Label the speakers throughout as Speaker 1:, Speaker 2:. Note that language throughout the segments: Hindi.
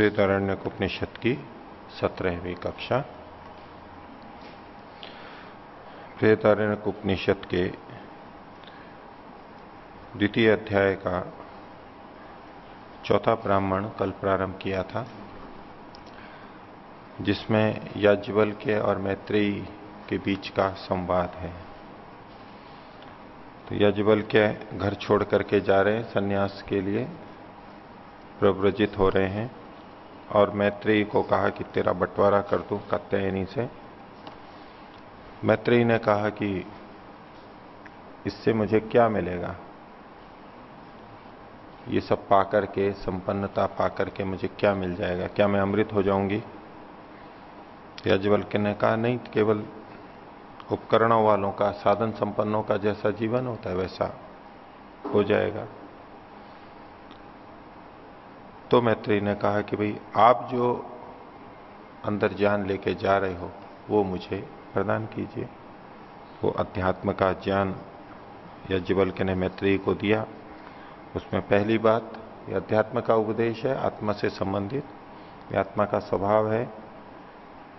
Speaker 1: बृहदारण्य उपनिषद की सत्रहवीं कक्षा। बृहदारण्य उपनिषद के द्वितीय अध्याय का चौथा ब्राह्मण कल प्रारंभ किया था, जिसमें याज्ञवल के और मैत्रेयी के बीच का संवाद है। तो याज्ञवल के घर छोड़ करके जा रहे हैं, सन्यास के लिए प्रव्रजित हो रहे हैं। और मैत्रेयी को कहा कि तेरा बंटवारा कर दू कत्यायनी से। मैत्रेयी ने कहा कि इससे मुझे क्या मिलेगा? ये सब पाकर के, संपन्नता पाकर के मुझे क्या मिल जाएगा? क्या मैं अमृत हो जाऊँगी? यजवल के ने कहा, नहीं, केवल उपकरणों वालों का, साधन संपन्नों का जैसा जीवन होता है, वैसा हो जाएगा। तो मैत्री ने कहा कि भाई, आप जो अंदर ज्ञान लेके जा रहे हो, वो मुझे प्रदान कीजिए। वो अध्यात्म का ज्ञान या जीवल के ने मैत्री को दिया। उसमें पहली बात, ये अध्यात्म का उपदेश है, आत्मा से संबंधित। ये आत्मा का स्वभाव है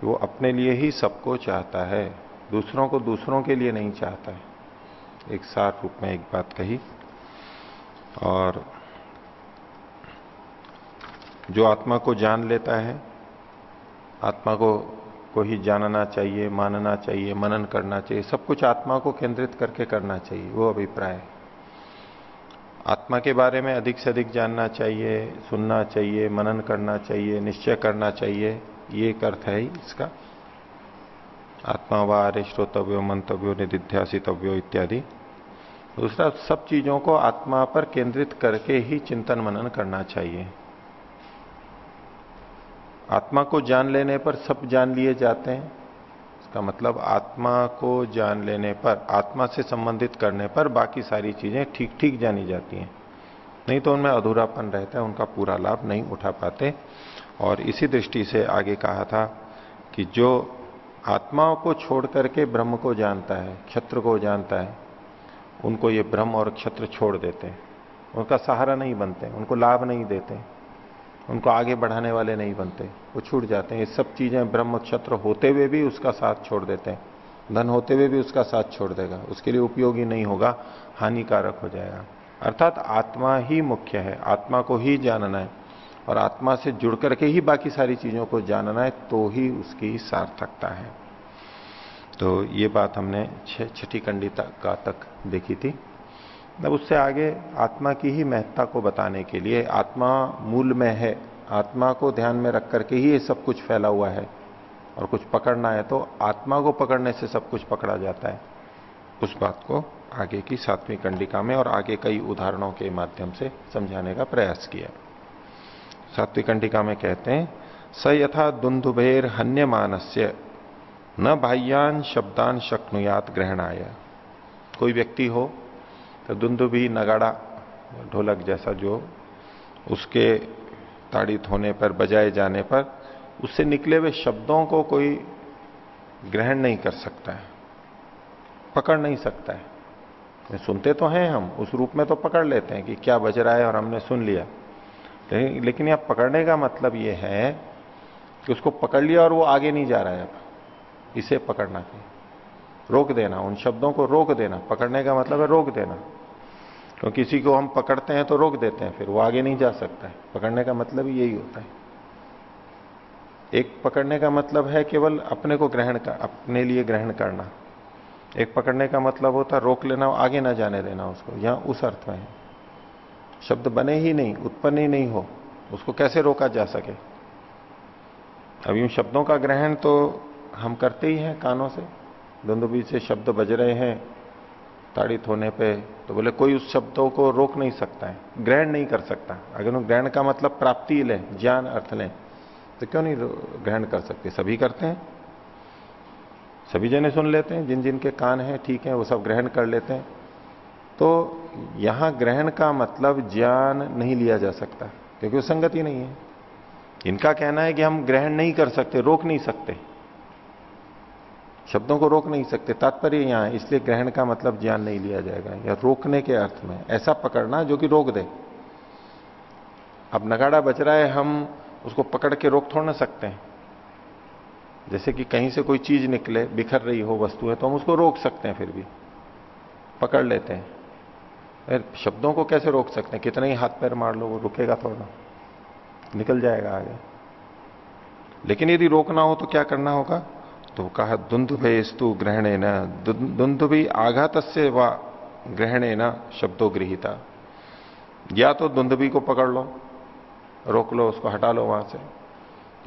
Speaker 1: वो अपने लिए ही सबको चाहता है, दूसरों को दूसरों के लिए नहीं चाहता है। एक साथ रूप में एक बात कही। और जो आत्मा को जान लेता है, आत्मा को को ही जानना चाहिए, मानना चाहिए, मनन करना चाहिए, सब कुछ आत्मा को केंद्रित करके करना चाहिए, वो अभिप्राय आत्मा के बारे में अधिक से अधिक जानना चाहिए, सुनना चाहिए, मनन करना चाहिए, निश्चय करना चाहिए, ये एक अर्थ है इसका। आत्मा वारे श्रोतव्यो, मंतव्यो निधिध्यासितव्यो इत्यादि। दूसरा, सब चीज़ों को आत्मा पर केंद्रित करके ही चिंतन मनन करना चाहिए। आत्मा को जान लेने पर सब जान लिए जाते हैं। इसका मतलब आत्मा को जान लेने पर, आत्मा से संबंधित करने पर बाकी सारी चीज़ें ठीक ठीक जानी जाती हैं। नहीं तो उनमें अधूरापन रहता है, उनका पूरा लाभ नहीं उठा पाते। और इसी दृष्टि से आगे कहा था कि जो आत्माओं को छोड़ करके ब्रह्म को जानता है, क्षत्र को जानता है, उनको ये ब्रह्म और क्षत्र छोड़ देते हैं। उनका सहारा नहीं बनते, उनको लाभ नहीं देते। उनको आगे बढ़ाने वाले नहीं बनते। वो छूट जाते हैं। ये सब चीज़ें ब्रह्म क्षत्र होते हुए भी उसका साथ छोड़ देते हैं। धन होते हुए भी उसका साथ छोड़ देगा। उसके लिए उपयोगी नहीं होगा। हानिकारक हो जाएगा। अर्थात आत्मा ही मुख्य है। आत्मा को ही जानना है। और आत्मा से जुड़ करके ही बाकी सारी चीज़ों को जानना है तो ही उसकी सार्थकता है। तो ये बात हमने छठी कंडी का तक देखी थी। अब उससे आगे आत्मा की ही महत्ता को बताने के लिए आत्मा मूल में है, आत्मा को ध्यान में रख करके ही ये सब कुछ फैला हुआ है। और कुछ पकड़ना है तो आत्मा को पकड़ने से सब कुछ पकड़ा जाता है। उस बात को आगे की सातवीं कंडिका में और आगे कई उदाहरणों के माध्यम से समझाने का प्रयास किया। सातवीं कंडिका में कहते हैं, स यथा दुंदुभेर हन्य मानस्य न बाह्यान शब्दान शक्नुयात ग्रहणाय। कोई व्यक्ति हो तो दुंदु भी नगाड़ा ढोलक जैसा जो उसके ताड़ित होने पर, बजाए जाने पर, उससे निकले हुए शब्दों को कोई ग्रहण नहीं कर सकता है, पकड़ नहीं सकता है। सुनते तो हैं हम, उस रूप में तो पकड़ लेते हैं कि क्या बज रहा है और हमने सुन लिया। लेकिन यहाँ पकड़ने का मतलब यह है कि उसको पकड़ लिया और वो आगे नहीं जा रहा है अब। इसे पकड़ना चाहिए। रोक देना, उन शब्दों को रोक देना। पकड़ने का मतलब है रोक देना। तो किसी को हम पकड़ते हैं तो रोक देते हैं, फिर वो आगे नहीं जा सकता है। पकड़ने का मतलब यही होता है। एक पकड़ने का मतलब है केवल अपने को ग्रहण कर, अपने लिए ग्रहण करना। एक पकड़ने का मतलब होता है रोक लेना, आगे ना जाने देना उसको, यहाँ उस अर्थ में है। शब्द बने ही नहीं, उत्पन्न ही नहीं हो, उसको कैसे रोका जा सके? अब यूँ शब्दों का ग्रहण तो हम करते ही हैं कानों से। दुंदुबी से शब्द बज रहे हैं ताड़ित होने पे तो बोले, कोई उस शब्दों को रोक नहीं सकता है, ग्रहण नहीं कर सकता। अगर उन ग्रहण का मतलब प्राप्ति ले, ज्ञान अर्थ लें तो क्यों नहीं ग्रहण कर सकते? सभी करते हैं। सभी जने सुन लेते हैं जिन जिन के कान हैं, ठीक है, वो सब ग्रहण कर लेते हैं। तो यहाँ ग्रहण का मतलब ज्ञान नहीं लिया जा सकता, क्योंकि वो संगति नहीं है। इनका कहना है कि हम ग्रहण नहीं कर सकते, रोक नहीं सकते। शब्दों को रोक नहीं सकते, तात्पर्य यहाँ है, इसलिए ग्रहण का मतलब ज्ञान नहीं लिया जाएगा, या रोकने के अर्थ में, ऐसा पकड़ना जो कि रोक दे। अब नगाड़ा बच रहा है, हम उसको पकड़ के रोक थोड़ ना सकते हैं। जैसे कि कहीं से कोई चीज़ निकले, बिखर रही हो, वस्तु है तो हम उसको रोक सकते हैं फिर भी। पकड़ लेते हैं। शब्दों को कैसे रोक सकते हैं? कितने ही हाथ पैर मार लो, वो रुकेगा थोड़ा। निकल जाएगा आगे। लेकिन यदि रोकना हो तो क्या करना होगा? तो कहा दुंदुभे स्तु ग्रहणे न दुंदुभी आघात से व ग्रहणे न शब्दों गृहिता। या तो दुंदुभी को पकड़ लो, रोक लो, उसको हटा लो वहाँ से।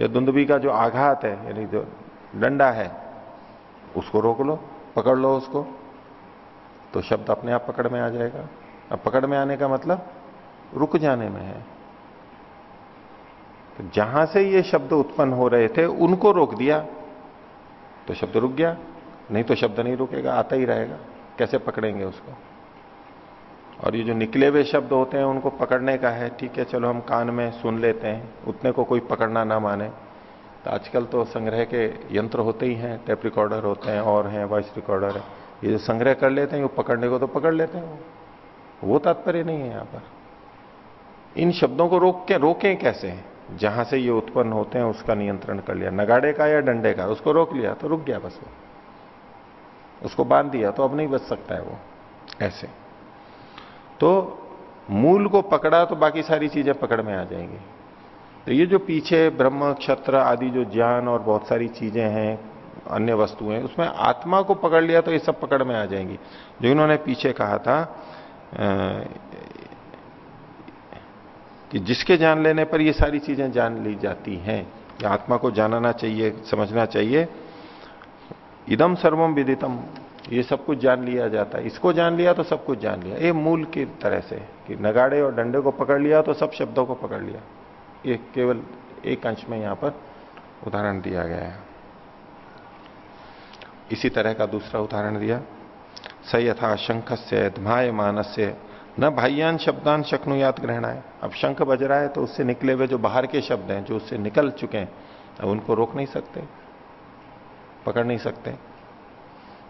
Speaker 1: या दुंदुभी का जो आघात है, यानी जो डंडा है, उसको रोक लो, पकड़ लो उसको तो शब्द अपने आप पकड़ में आ जाएगा। अब पकड़ में आने का मतलब रुक जाने में है। तो जहाँ से ये शब्द उत्पन्न हो रहे थे, उनको रोक दिया तो शब्द रुक गया, नहीं तो शब्द नहीं रुकेगा, आता ही रहेगा। कैसे पकड़ेंगे उसको? और ये जो निकले हुए शब्द होते हैं, उनको पकड़ने का है, ठीक है, चलो हम कान में सुन लेते हैं, उतने को कोई पकड़ना ना माने। तो आजकल तो संग्रह के यंत्र होते ही हैं, टेप रिकॉर्डर होते हैं, और हैं, वॉइस रिकॉर्डर है। ये जो संग्रह कर लेते हैं, वो पकड़ने को तो पकड़ लेते हैं वो। तात्पर्य नहीं है यहाँ पर। इन शब्दों को रोक के, रोकें कैसे जहाँ से ये उत्पन्न होते हैं उसका नियंत्रण कर लिया। नगाड़े का या डंडे का? उसको रोक लिया तो रुक गया बस वो। उसको बाँध दिया तो अब नहीं बच सकता है वो। ऐसे। तो मूल को पकड़ा तो बाकी सारी चीज़ें पकड़ में आ जाएँगी। तो ये जो पीछे ब्रह्म, क्षत्र आदि जो ज्ञान और बहुत सारी चीज़ें हैं, अन्य वस्तुएँ, उसमें आत्मा को पकड़ लिया तो ये सब पकड़ में आ जाएँगी। जो इन्होंने पीछे कहा था कि जिसके जान लेने पर ये सारी चीज़ें जान ली जाती हैं, या आत्मा को जानना चाहिए, समझना चाहिए। इदम सर्वम विदितम ये सब कुछ जान लिया जाता है। इसको जान लिया तो सब कुछ जान लिया। ये मूल की तरह से कि नगाड़े और डंडे को पकड़ लिया तो सब शब्दों को पकड़ लिया। ये केवल एक अंश में यहाँ पर उदाहरण दिया गया है। इसी तरह का दूसरा उदाहरण दिया। स यथा शंख से धमाय मानस से न भाइयान शब्दान शक्नु याद ग्रहण है अब शंख बज रहा है तो उससे निकले हुए जो बाहर के शब्द हैं, जो उससे निकल चुके हैं, अब उनको रोक नहीं सकते, पकड़ नहीं सकते।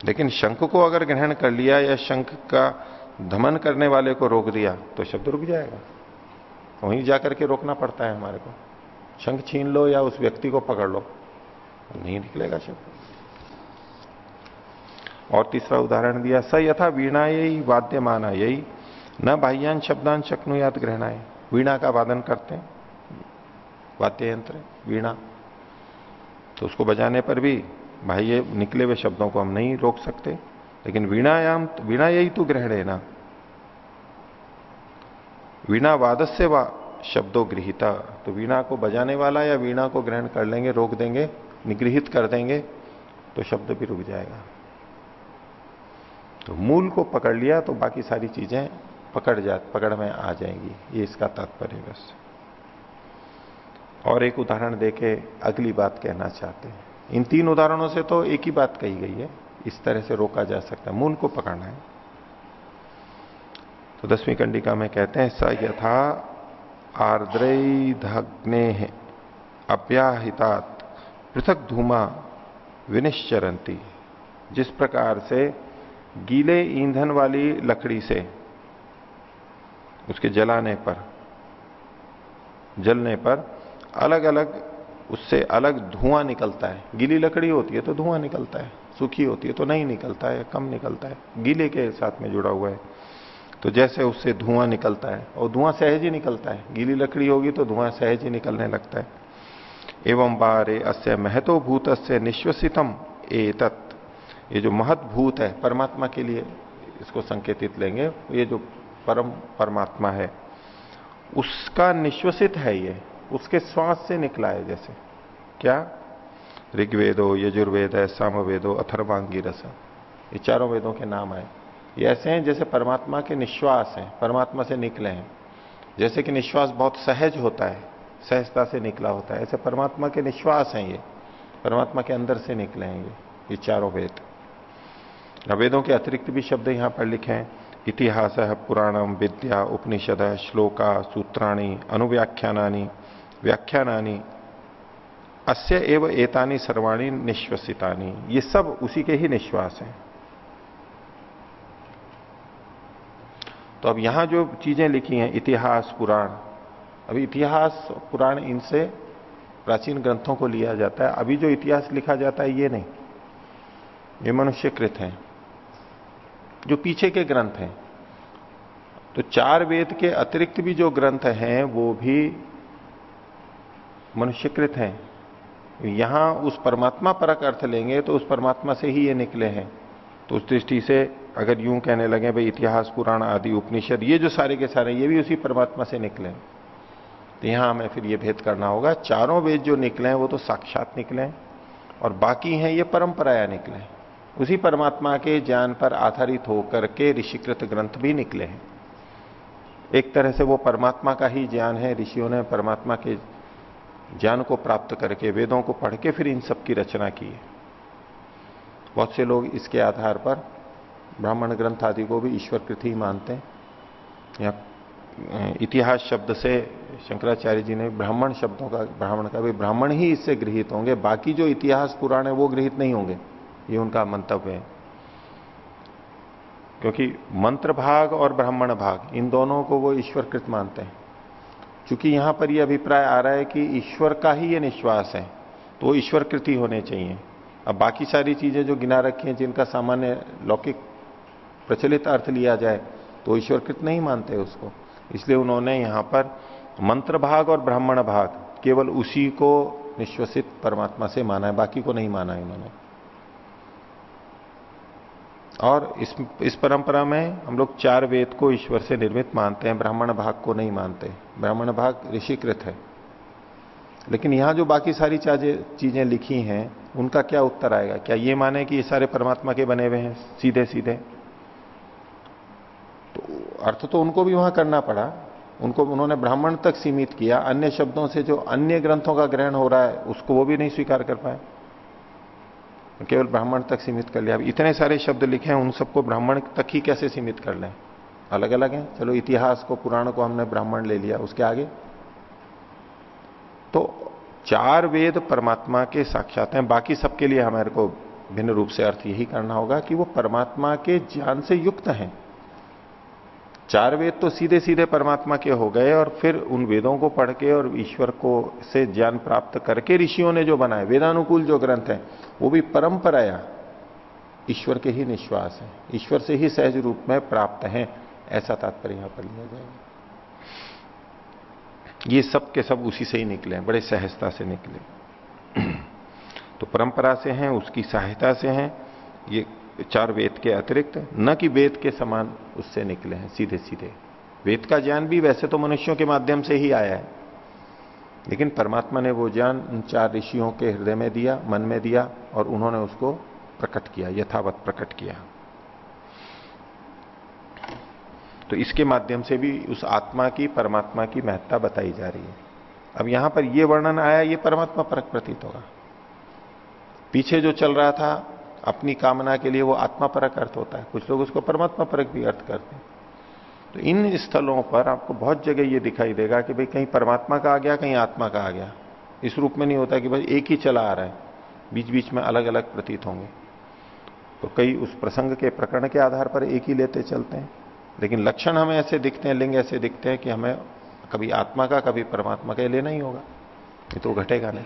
Speaker 1: लेकिन शंख को अगर ग्रहण कर लिया या शंख का धमन करने वाले को रोक दिया तो शब्द रुक जाएगा। वहीं जाकर के रोकना पड़ता है हमारे को। शंख छीन लो या उस व्यक्ति को पकड़ लो, नहीं निकलेगा शब्द। और तीसरा उदाहरण दिया, स यथा वीणा यही वाद्य माना यही न बाह्यान शब्दान शक्नु याद ग्रहणाए वीणा का वादन करते हैं। वाद्य यंत्र वीणा। तो उसको बजाने पर भी बाह्य निकले हुए शब्दों को हम नहीं रोक सकते। लेकिन वीणायाम, वीणा यही तो ग्रहण है ना। वीणा वादस्य वा शब्दों गृहिता। तो वीणा को बजाने वाला या वीणा को ग्रहण कर लेंगे, रोक देंगे, निगृहित कर देंगे तो शब्द भी रुक जाएगा। तो मूल को पकड़ लिया तो बाकी सारी चीज़ें पकड़ जा, पकड़ में आ जाएँगी। ये इसका तात्पर्य बस। और एक उदाहरण देके अगली बात कहना चाहते हैं। इन तीन उदाहरणों से तो एक ही बात कही गई है। इस तरह से रोका जा सकता है। मूल को पकड़ना है। तो दसवीं कंडिका में कहते हैं, स यथा आर्द्रग्ने अप्याहितात पृथक धूमा विनिश्चरंती जिस प्रकार से गीले ईंधन वाली लकड़ी से उसके जलाने पर, जलने पर अलग अलग उससे अलग धुआँ निकलता है। गीली लकड़ी होती है तो धुआँ निकलता है, सूखी होती है तो नहीं निकलता है कम निकलता है। गीले के साथ में जुड़ा हुआ है तो जैसे उससे धुआँ निकलता है और धुआँ सहज ही निकलता है। गीली लकड़ी होगी तो धुआँ सहज ही निकलने लगता है। एवं बारे अस्य महतो भूत से निश्वसितम ए ये जो महत भूत है, परमात्मा के लिए इसको संकेतित लेंगे। ये जो परम परमात्मा है। उसका निश्वसित है ये, उसके श्वास से निकला है जैसे। क्या? ऋग्वेदो, यजुर्वेद है सामवेदो अथर्वांगी रस ये चारों वेदों के नाम है। ये ऐसे हैं जैसे परमात्मा के निश्वास हैं, परमात्मा से निकले हैं। जैसे कि निश्वास बहुत सहज होता है, सहजता से निकला होता है। ऐसे परमात्मा के निश्वास हैं ये, परमात्मा के अंदर से निकले हैं ये ये चारों वेद। वेदों के अतिरिक्त भी शब्द यहाँ पर लिखे हैं। इतिहास पुराणम विद्या, उपनिषद, श्लोका, सूत्राणी अनुव्याख्यानी व्याख्यानानी। अस्य एव एतानी सर्वाणी निश्वसितानी। ये सब उसी के ही निश्वास हैं। तो अब यहाँ जो चीज़ें लिखी हैं, इतिहास, पुराण। अब इतिहास, पुराण इनसे प्राचीन ग्रंथों को लिया जाता है। अभी जो इतिहास लिखा जाता है, ये नहीं। ये मनुष्यकृत है। जो पीछे के ग्रंथ हैं। तो चार वेद के अतिरिक्त भी जो ग्रंथ हैं, वो भी मनुष्यकृत हैं। यहाँ उस परमात्मा परक अर्थ लेंगे तो उस परमात्मा से ही ये निकले हैं। तो उस दृष्टि से अगर यूँ कहने लगे, भाई इतिहास, पुराण आदि, उपनिषद, ये जो सारे के सारे ये भी उसी परमात्मा से निकले तो यहाँ हमें फिर ये भेद करना होगा। चारों वेद जो निकले हैं, वो तो साक्षात निकले और बाकी हैं, ये परंपराया निकले उसी परमात्मा के ज्ञान पर आधारित होकर के ऋषिकृत ग्रंथ भी निकले हैं। एक तरह से वो परमात्मा का ही ज्ञान है, ऋषियों ने परमात्मा के ज्ञान को प्राप्त करके, वेदों को पढ़ के फिर इन सब की रचना की है। बहुत से लोग इसके आधार पर ब्राह्मण ग्रंथ आदि को भी ईश्वर कृति मानते हैं। या इतिहास शब्द से शंकराचार्य जी ने ब्राह्मण शब्दों का, ब्राह्मण का भी ब्राह्मण ही इससे गृहित होंगे, बाकी जो इतिहास पुराण है वो गृहित नहीं होंगे। ये उनका मंतव्य है। क्योंकि मंत्र भाग और ब्राह्मण भाग, इन दोनों को वो ईश्वरकृत मानते हैं। क्योंकि यहाँ पर यह अभिप्राय आ रहा है कि ईश्वर का ही ये निश्वास है तो ईश्वर कृति होने चाहिए। अब बाकी सारी चीज़ें जो गिना रखी हैं, जिनका सामान्य लौकिक प्रचलित अर्थ लिया जाए तो ईश्वरकृत नहीं मानते उसको। इसलिए उन्होंने यहाँ पर मंत्र भाग और ब्राह्मण भाग केवल उसी को निश्वसित परमात्मा से माना है, बाकी को नहीं माना है इन्होंने। और इस इस परंपरा में हम लोग चार वेद को ईश्वर से निर्मित मानते हैं, ब्राह्मण भाग को नहीं मानते। ब्राह्मण भाग ऋषिकृत है। लेकिन यहाँ जो बाकी सारी चीज़ें लिखी हैं, उनका क्या उत्तर आएगा? क्या ये माने कि ये सारे परमात्मा के बने हुए हैं सीधे सीधे तो अर्थ तो उनको भी वहाँ करना पड़ा। उनको, उन्होंने ब्राह्मण तक सीमित किया। अन्य शब्दों से जो अन्य ग्रंथों का ग्रहण हो रहा है, उसको वो भी नहीं स्वीकार कर पाए। केवल ब्राह्मण तक सीमित कर लिया। अब इतने सारे शब्द लिखे हैं, उन सबको ब्राह्मण तक ही कैसे सीमित कर लें? अलग अलग हैं। चलो, इतिहास को, पुराण को हमने ब्राह्मण ले लिया, उसके आगे। तो चार वेद परमात्मा के साक्षात हैं। बाकी सबके लिए हमारे को भिन्न रूप से अर्थ यही करना होगा कि वो परमात्मा के ज्ञान से युक्त हैं। चार वेद तो सीधे सीधे परमात्मा के हो गए और फिर उन वेदों को पढ़ के और ईश्वर को से ज्ञान प्राप्त करके ऋषियों ने जो बनाए, वेदानुकूल जो ग्रंथ है, वो भी परंपराया। ईश्वर के ही निश्वास है, ईश्वर से ही सहज रूप में प्राप्त है, ऐसा तात्पर्य यहाँ पर लिया जाएगा। ये सब के सब उसी से ही निकले बड़े सहजता से निकले। तो परंपरा से हैं, उसकी सहायता से हैं, ये चार वेद के अतिरिक्त, न कि वेद के समान उससे निकले हैं, सीधे सीधे। वेद का ज्ञान भी वैसे तो मनुष्यों के माध्यम से ही आया है। लेकिन परमात्मा ने वो ज्ञान उन चार ऋषियों के हृदय में दिया, मन में दिया, और उन्होंने उसको प्रकट किया, यथावत प्रकट किया। तो इसके माध्यम से भी उस आत्मा की, परमात्मा की महत्ता बताई जा रही है। अब यहाँ पर यह वर्णन आया, ये परमात्मा परक प्रतीत होगा। पीछे जो चल रहा था अपनी कामना के लिए वो आत्मा परक अर्थ होता है। कुछ लोग उसको परमात्मा परक भी अर्थ करते हैं। तो इन स्थलों पर आपको बहुत जगह ये दिखाई देगा कि भाई कहीं परमात्मा का आ गया, कहीं आत्मा का आ गया। इस रूप में नहीं होता कि भाई एक ही चला आ रहा है। बीच बीच में अलग अलग प्रतीत होंगे। तो कई उस प्रसंग के प्रकरण के आधार पर एक ही लेते चलते हैं। लेकिन लक्षण हमें ऐसे दिखते हैं, लिंग ऐसे दिखते हैं कि हमें कभी आत्मा का, कभी परमात्मा का लेना ही होगा। ये तो घटेगा नहीं।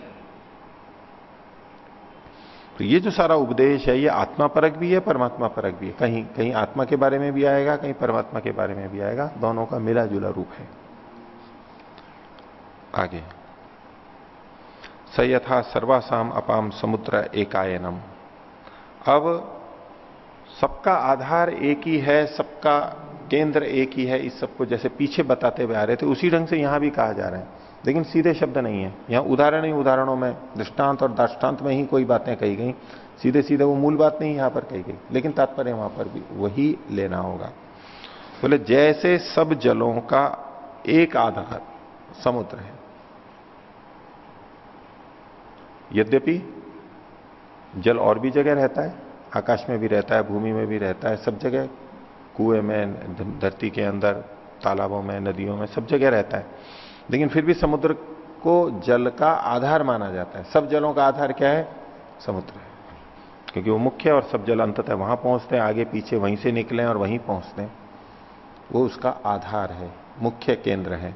Speaker 1: तो ये जो सारा उपदेश है, ये आत्मा परक भी है, परमात्मा परक भी है। कहीं कहीं आत्मा के बारे में भी आएगा, कहीं परमात्मा के बारे में भी आएगा। दोनों का मिला जुला रूप है। आगे। सयथा सर्वासाम अपाम समुद्र एकायनम। अब सबका आधार एक ही है, सबका केंद्र एक ही है, इस सबको जैसे पीछे बताते हुए आ रहे थे, उसी ढंग से यहाँ भी कहा जा रहा है। लेकिन सीधे शब्द नहीं है। यहाँ उदाहरण ही उदाहरणों में, दृष्टांत और दाष्टान्त में ही कोई बातें कही गई। सीधे सीधे वो मूल बात नहीं यहाँ पर कही गई, लेकिन तात्पर्य वहाँ पर भी वही लेना होगा। बोले तो जैसे सब जलों का एक आधार समुद्र है, यद्यपि जल और भी जगह रहता है, आकाश में भी रहता है, भूमि में भी रहता है, सब जगह कुएँ में, धरती के अंदर, तालाबों में, नदियों में सब जगह रहता है। लेकिन फिर भी समुद्र को जल का आधार माना जाता है। सब जलों का आधार क्या है? समुद्र है। क्योंकि वो मुख्य और सब जल अंततः वहाँ पहुँचते हैं, आगे पीछे वहीं से निकले और वहीं पहुँचते हैं। वो उसका आधार है, मुख्य केंद्र है।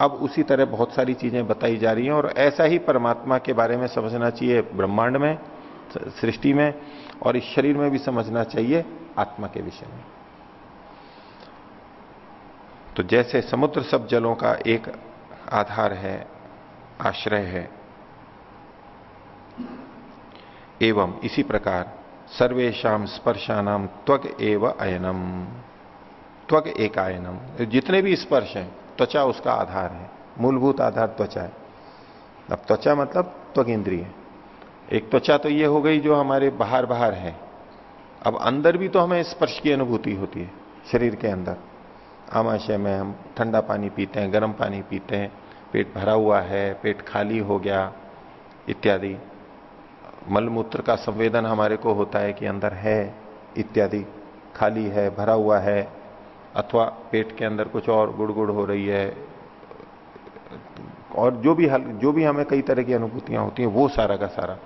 Speaker 1: अब उसी तरह बहुत सारी चीज़ें बताई जा रही हैं और ऐसा ही परमात्मा के बारे में समझना चाहिए ब्रह्मांड में सृष्टि में और इस शरीर में भी समझना चाहिए आत्मा के विषय में। तो जैसे समुद्र सब जलों का एक आधार है, आश्रय है। एवं इसी प्रकार सर्वेशम स्पर्शानाम त्वग एव अयनम। त्वग एक आयनम जितने भी स्पर्श हैं, त्वचा उसका आधार है। मूलभूत आधार त्वचा है। अब त्वचा मतलब त्वग इंद्रिय एक त्वचा तो ये हो गई जो हमारे बाहर बाहर है। अब अंदर भी तो हमें स्पर्श की अनुभूति होती है, शरीर के अंदर। आमाशय में हम ठंडा पानी पीते हैं, गर्म पानी पीते हैं, पेट भरा हुआ है, पेट खाली हो गया, इत्यादि। मलमूत्र का संवेदन हमारे को होता है कि अंदर है, इत्यादि। खाली है, भरा हुआ है, अथवा पेट के अंदर कुछ और गुड़गुड़ हो रही है, और जो भी हल, जो भी हमें कई तरह की अनुभूतियाँ होती हैं, वो सारा का सारा,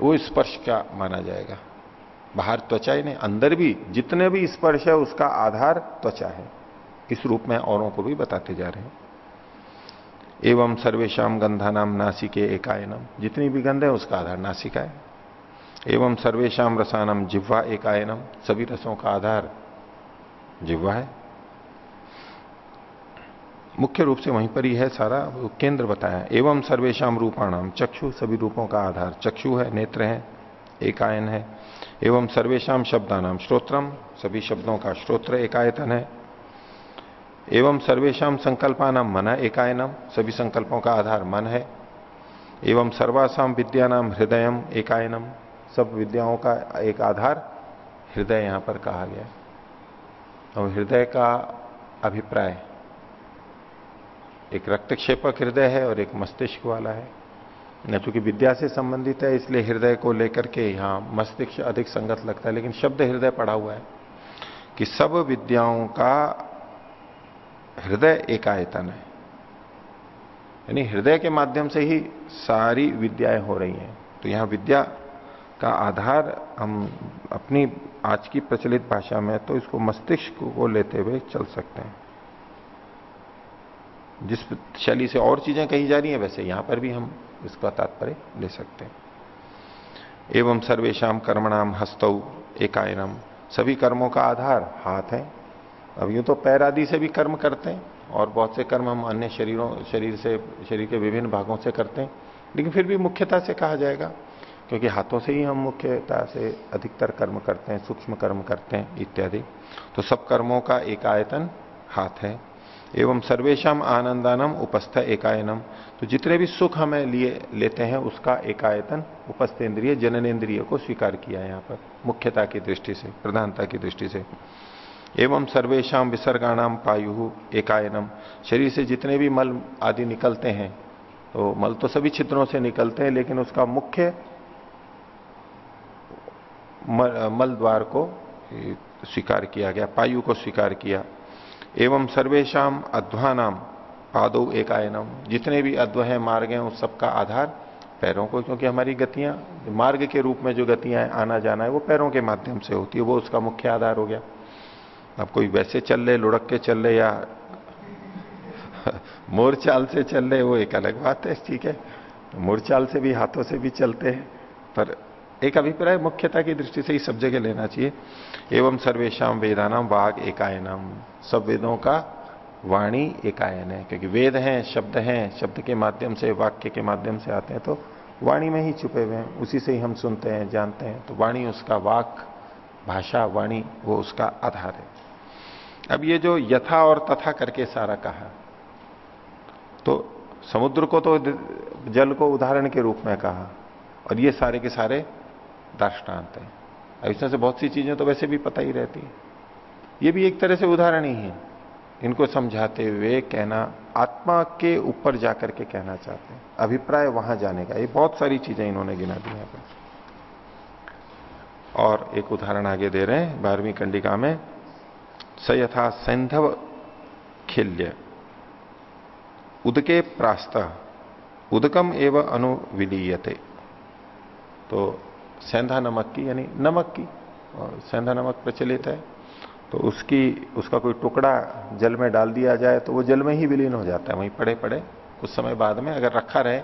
Speaker 1: वो स्पर्श का माना जाएगा। बाहर त्वचा ही नहीं, अंदर भी, जितने भी स्पर्श है, उसका आधार त्वचा है। इस रूप में औरों को भी बताते जा रहे हैं। एवं सर्वेशम गंधा नाम नासिके एकायनम। जितनी भी गंध है, उसका आधार नासिका है। एवं सर्वेशम रसानम जिह्वा एकायनम। सभी रसों का आधार जिह्वा है। मुख्य रूप से वहीं पर ही है सारा केंद्र बताया। एवं सर्वेशम रूपाणाम चक्षु, सभी रूपों का आधार चक्षु है, नेत्र है। एकायन है। एवं सर्वेशम शब्दानाम श्रोत्रम सभी शब्दों का श्रोत्र एकायतन है। एवं सर्वेशम संकल्पानाम मन एकायनम, सभी संकल्पों का आधार मन है। एवं सर्वासाम विद्यानाम हृदयम एकायनम, सब विद्याओं का एक आधार हृदय यहाँ पर कहा गया और हृदय का अभिप्राय। एक रक्तक्षेपक हृदय है और एक मस्तिष्क वाला है। न चूँकि विद्या से संबंधित है, इसलिए हृदय को लेकर के यहाँ मस्तिष्क अधिक संगत लगता है, लेकिन शब्द हृदय पड़ा हुआ है कि सब विद्याओं का हृदय एकायतन है। यानी हृदय के माध्यम से ही सारी विद्याएँ हो रही हैं। तो यहाँ विद्या का आधार हम अपनी आज की प्रचलित भाषा में तो इसको मस्तिष्क को लेते हुए चल सकते हैं। जिस शैली से और चीज़ें कही जा रही हैं, वैसे यहाँ पर भी हम इसका तात्पर्य ले सकते हैं। एवं सर्वेशम कर्मणाम हस्तौ एकायनम। सभी कर्मों का आधार, हाथ है। अब यूँ तो पैर आदि से भी कर्म करते हैं और बहुत से कर्म हम अन्य शरीरों, शरीर से, शरीर के विभिन्न भागों से करते हैं। लेकिन फिर भी मुख्यता से कहा जाएगा, क्योंकि हाथों से ही हम मुख्यता से अधिकतर कर्म करते हैं, सूक्ष्म कर्म करते हैं, इत्यादि। तो सब कर्मों का एक आयतन हाथ है। एवं सर्वेशम आनंदानम उपस्थ एकायनम। तो जितने भी सुख हमें लिए, लेते हैं, उसका एकायतन उपस्थ इंद्रिय जननेन्द्रिय को स्वीकार किया है यहाँ पर, मुख्यता की दृष्टि से, प्रधानता की दृष्टि से। एवं सर्वेशम विसर्गाणाम पायु एकायनम। शरीर से जितने भी मल आदि निकलते हैं तो मल तो सभी छिद्रों से निकलते हैं, लेकिन उसका मुख्य मल द्वार को स्वीकार किया गया, पायु को स्वीकार किया। एवं सर्वेशम अध्वानाम पादो एकायनम। जितने भी अध्व है, मार्ग हैं, उस सबका आधार पैरों को, क्योंकि हमारी गतियाँ, मार्ग के रूप में जो गतियाँ हैं आना जाना है, वो पैरों के माध्यम से होती है, वो उसका मुख्य आधार हो गया। अब कोई वैसे चल रहे लुढ़क के चल रहे या मोर चाल से चल रहे वो एक अलग बात है, ठीक है। मोर चाल से भी, हाथों से भी चलते हैं, पर एक अभिप्राय मुख्यता की दृष्टि से ही सब जगह लेना चाहिए। एवं सर्वेशम वेदानाम वाघ एकायनम। सब वेदों का वाणी एकायन है, क्योंकि वेद हैं, शब्द हैं, शब्द के माध्यम से, वाक्य के माध्यम से आते हैं तो वाणी में ही छुपे हुए हैं, उसी से ही हम सुनते हैं, जानते हैं तो वाणी उसका वाक, भाषा, वाणी, वो उसका आधार है। अब ये जो यथा और तथा करके सारा कहा तो समुद्र को तो जल को उदाहरण के रूप में कहा, और ये सारे के सारे दृष्टांत है अब इसमें से बहुत सी चीज़ें तो वैसे भी पता ही रहती है। ये भी एक तरह से उदाहरण ही है। इनको समझाते हुए कहना, आत्मा के ऊपर जाकर के कहना चाहते हैं। अभिप्राय वहाँ जाने का। ये बहुत सारी चीज़ें इन्होंने गिना दी यहाँ पर। और एक उदाहरण आगे दे रहे हैं, बारहवीं कंडिका में। स यथा सैंधव खिल्य। उदके प्रास्त। उदकम एवं अनुविलीयते तो सेंधा नमक की, यानी नमक की, और सेंधा नमक प्रचलित है। तो उसकी, उसका कोई टुकड़ा जल में डाल दिया जाए तो वो जल में ही विलीन हो जाता है, वहीं पड़े पड़े। कुछ समय बाद में अगर रखा रहे,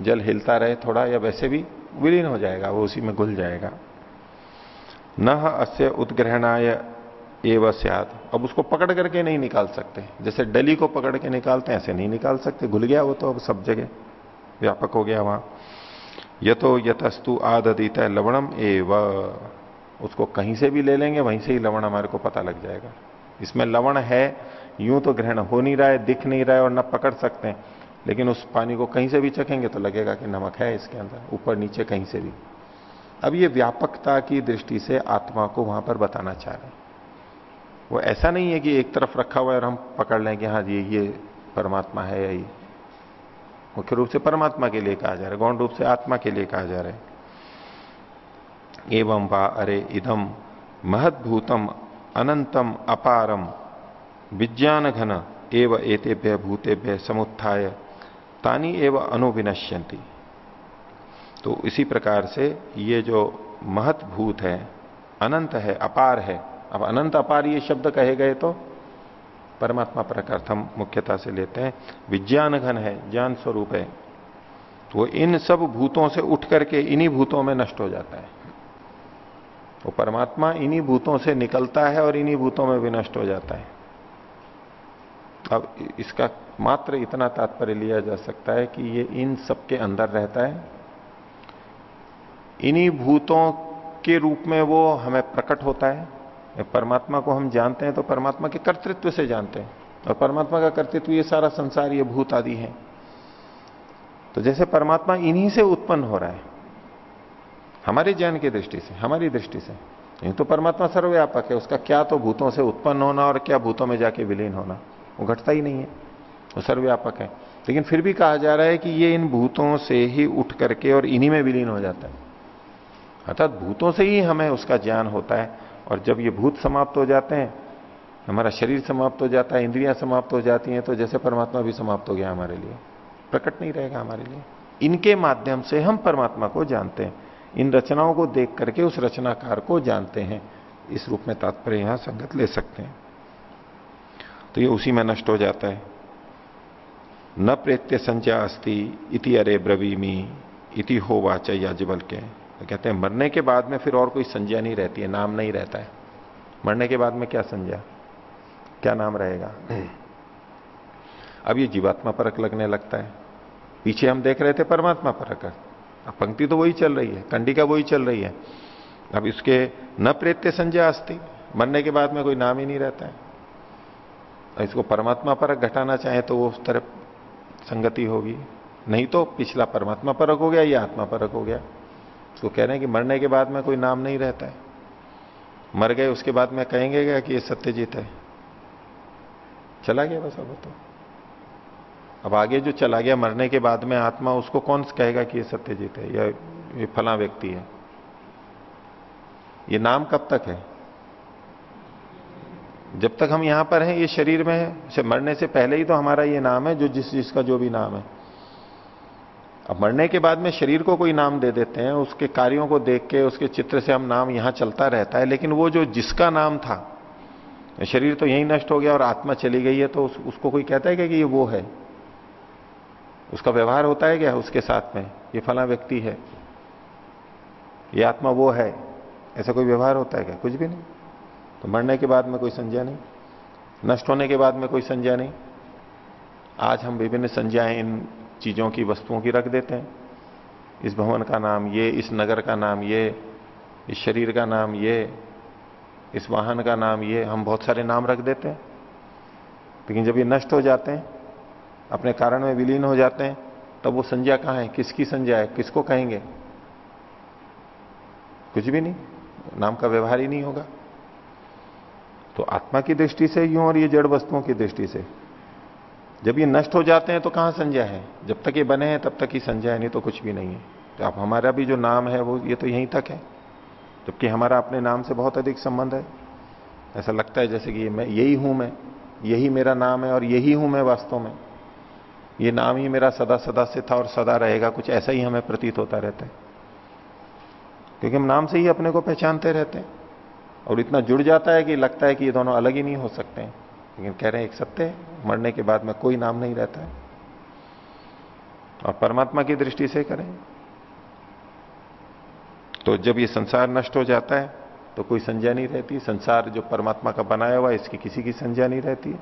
Speaker 1: जल हिलता रहे थोड़ा, या वैसे भी विलीन हो जाएगा, वो उसी में घुल जाएगा। न अस्य उत्ग्रहणाय एव सियाद अब उसको पकड़ करके नहीं निकाल सकते। जैसे डली को पकड़ के निकालते हैं, ऐसे नहीं निकाल सकते। घुल गया वो तो अब सब जगह, व्यापक हो गया वहाँ। यतो यतस्तु आददित लवणम एव। उसको कहीं से भी ले लेंगे, वहीं से ही लवण हमारे को पता लग जाएगा। इसमें लवण है, यूँ तो ग्रहण हो नहीं रहा है, दिख नहीं रहा है और न पकड़ सकते हैं। लेकिन उस पानी को कहीं से भी चखेंगे तो लगेगा कि नमक है इसके अंदर, ऊपर नीचे कहीं से भी। अब ये व्यापकता की दृष्टि से आत्मा को वहाँ पर बताना चाह रहे हैं। वो ऐसा नहीं है कि एक तरफ़ रखा हुआ है और हम पकड़ लें कि हाँ ये ये परमात्मा है यही मुख्य रूप से परमात्मा के लिए कहा जा रहा है, गौण रूप से आत्मा के लिए कहा जा रहा है। एवं वा अरे इदम महदभूतम अनंतम अपारम विज्ञान घन एव एतेभ्य भूतेभ्य समुत्थाय तानी एव अनुविनश्यंती तो इसी प्रकार से ये जो महत भूत है, अनंत है, अपार है, अब अनंत अपार ये शब्द कहे गए तो परमात्मा पर अर्थ हम मुख्यता से लेते हैं। विज्ञान घन है, ज्ञान स्वरूप है। तो इन सब भूतों से उठ करके इन्हीं भूतों में नष्ट हो जाता है। वो तो परमात्मा इन्हीं भूतों से निकलता है और इन्हीं भूतों में भी नष्ट हो जाता है। अब इसका मात्र इतना तात्पर्य लिया जा सकता है कि ये इन सबके अंदर रहता है। इन्हीं भूतों के रूप में वो हमें प्रकट होता है। परमात्मा को हम जानते हैं तो परमात्मा के कर्तृत्व से जानते हैं। और परमात्मा का कर्तृत्व, ये सारा संसार, ये भूत आदि है। तो जैसे परमात्मा इन्हीं से उत्पन्न हो रहा है, हमारे ज्ञान की दृष्टि से, हमारी दृष्टि से। नहीं तो परमात्मा सर्वव्यापक है, उसका क्या तो भूतों से उत्पन्न होना और क्या भूतों में जाके विलीन होना, वो घटता ही नहीं है। वो सर्वव्यापक है। लेकिन फिर भी कहा जा रहा है कि ये इन भूतों से ही उठ करके और इन्हीं में विलीन हो जाता है। अर्थात भूतों से ही हमें उसका ज्ञान होता है और जब ये भूत समाप्त हो जाते हैं, हमारा शरीर समाप्त हो जाता है, इंद्रियाँ समाप्त हो जाती हैं तो जैसे परमात्मा भी समाप्त हो गया हमारे लिए। प्रकट नहीं रहेगा हमारे लिए। इनके माध्यम से हम परमात्मा को जानते हैं। इन रचनाओं को देख करके उस रचनाकार को जानते हैं। इस रूप में तात्पर्य यहाँ संगत ले सकते हैं। तो ये उसी में नष्ट हो जाता है। न प्रेत्य संज्ञा अस्ति इति अरे ब्रवीमी, इति हो वाच याजबल के तो कहते हैं, मरने के बाद में फिर और कोई संज्ञा नहीं रहती है, नाम नहीं रहता है। मरने के बाद में क्या संज्ञा? क्या नाम रहेगा? अब ये जीवात्मा परक लगने लगता है। पीछे हम देख रहे थे परमात्मा परक। अब पंक्ति तो वही चल रही है, कंडिका वही चल रही है। अब इसके न प्रेत्य संज्ञा अस्थि मरने के बाद में कोई नाम ही नहीं रहता है। इसको परमात्मा परक घटाना चाहे तो वो उस तरफ़ संगति होगी। नहीं तो पिछला परमात्मा परक हो गया, या आत्मा परक हो गया। उसको कह रहे हैं कि मरने के बाद में कोई नाम नहीं रहता है। मर गए, उसके बाद में कहेंगे क्या कि ये सत्यजीत है? चला गया बस अब तो। अब आगे जो चला गया मरने के बाद में आत्मा, उसको कौन कहेगा कि ये सत्यजीत है? या ये फला व्यक्ति है? ये नाम कब तक है? जब तक हम यहाँ पर हैं, ये शरीर में है। मरने से पहले ही तो हमारा ये नाम है, जो जिस जिसका जो भी नाम है। अब मरने के बाद में शरीर को कोई नाम दे देते हैं उसके कार्यों को देख के उसके चित्र से हम नाम यहाँ चलता रहता है लेकिन वो जो जिसका नाम था शरीर तो यही नष्ट हो गया और आत्मा चली गई है तो उस, उसको कोई कहता है क्या कि ये वो है? उसका व्यवहार होता है क्या उसके साथ में? ये फला व्यक्ति है? ये आत्मा वो है? ऐसा कोई व्यवहार होता है क्या? कुछ भी नहीं। तो मरने के बाद में कोई संज्ञा नहीं। नष्ट होने के बाद में कोई संज्ञा नहीं। आज हम विभिन्न संज्ञाएँ इन चीज़ों की वस्तुओं की रख देते हैं। इस भवन का नाम ये, इस नगर का नाम ये, इस शरीर का नाम ये, इस वाहन का नाम ये, हम बहुत सारे नाम रख देते हैं। लेकिन जब ये नष्ट हो जाते हैं, अपने कारण में विलीन हो जाते हैं, तब वो संज्ञा कहाँ है? किसकी संज्ञा है? किसको कहेंगे? कुछ भी नहीं। नाम का व्यवहार ही नहीं होगा। तो आत्मा की दृष्टि से यूँ और ये जड़ वस्तुओं की दृष्टि से। जब ये नष्ट हो जाते हैं तो कहाँ संजय है? जब तक ये बने हैं, तब तक ही संजय है, नहीं तो कुछ भी नहीं है। तो आप हमारा भी जो नाम है, वो ये तो यहीं तक है। जबकि हमारा अपने नाम से बहुत अधिक संबंध है। ऐसा लगता है जैसे कि मैं, यही हूँ मैं। यही मेरा नाम है और यही हूँ मैं वास्तव में। ये नाम ही मेरा सदा सदा से था और सदा रहेगा। कुछ ऐसा ही हमें प्रतीत होता रहता है। क्योंकि हम नाम से ही अपने को पहचानते रहते हैं। और इतना जुड़ जाता है कि लगता है कि ये दोनों अलग ही नहीं हो सकते हैं। लेकिन कह रहे हैं, एक सत्य मरने के बाद में कोई नाम नहीं रहता है। और परमात्मा की दृष्टि से करें। तो जब ये संसार नष्ट हो जाता है तो कोई संज्ञा नहीं रहती। संसार जो परमात्मा का बनाया हुआ है, इसकी किसी की संज्ञा नहीं रहती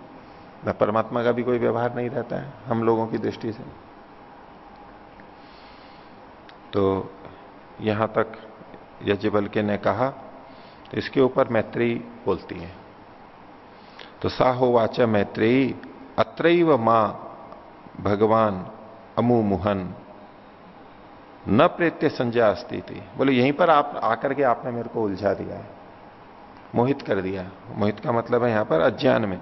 Speaker 1: न परमात्मा का भी कोई व्यवहार नहीं रहता है, हम लोगों की दृष्टि से। तो यहाँ तक यजबल्के ने कहा तो इसके ऊपर मैत्री बोलती है। तो साहो वाचा मैत्रेयी अत्र माँ भगवान अमु मुहन। न प्रेत्य संजय अस्ती थी बोले, यहीं पर आप आकर के आपने मेरे को उलझा दिया है। मोहित कर दिया। मोहित का मतलब है यहाँ पर अज्ञान में।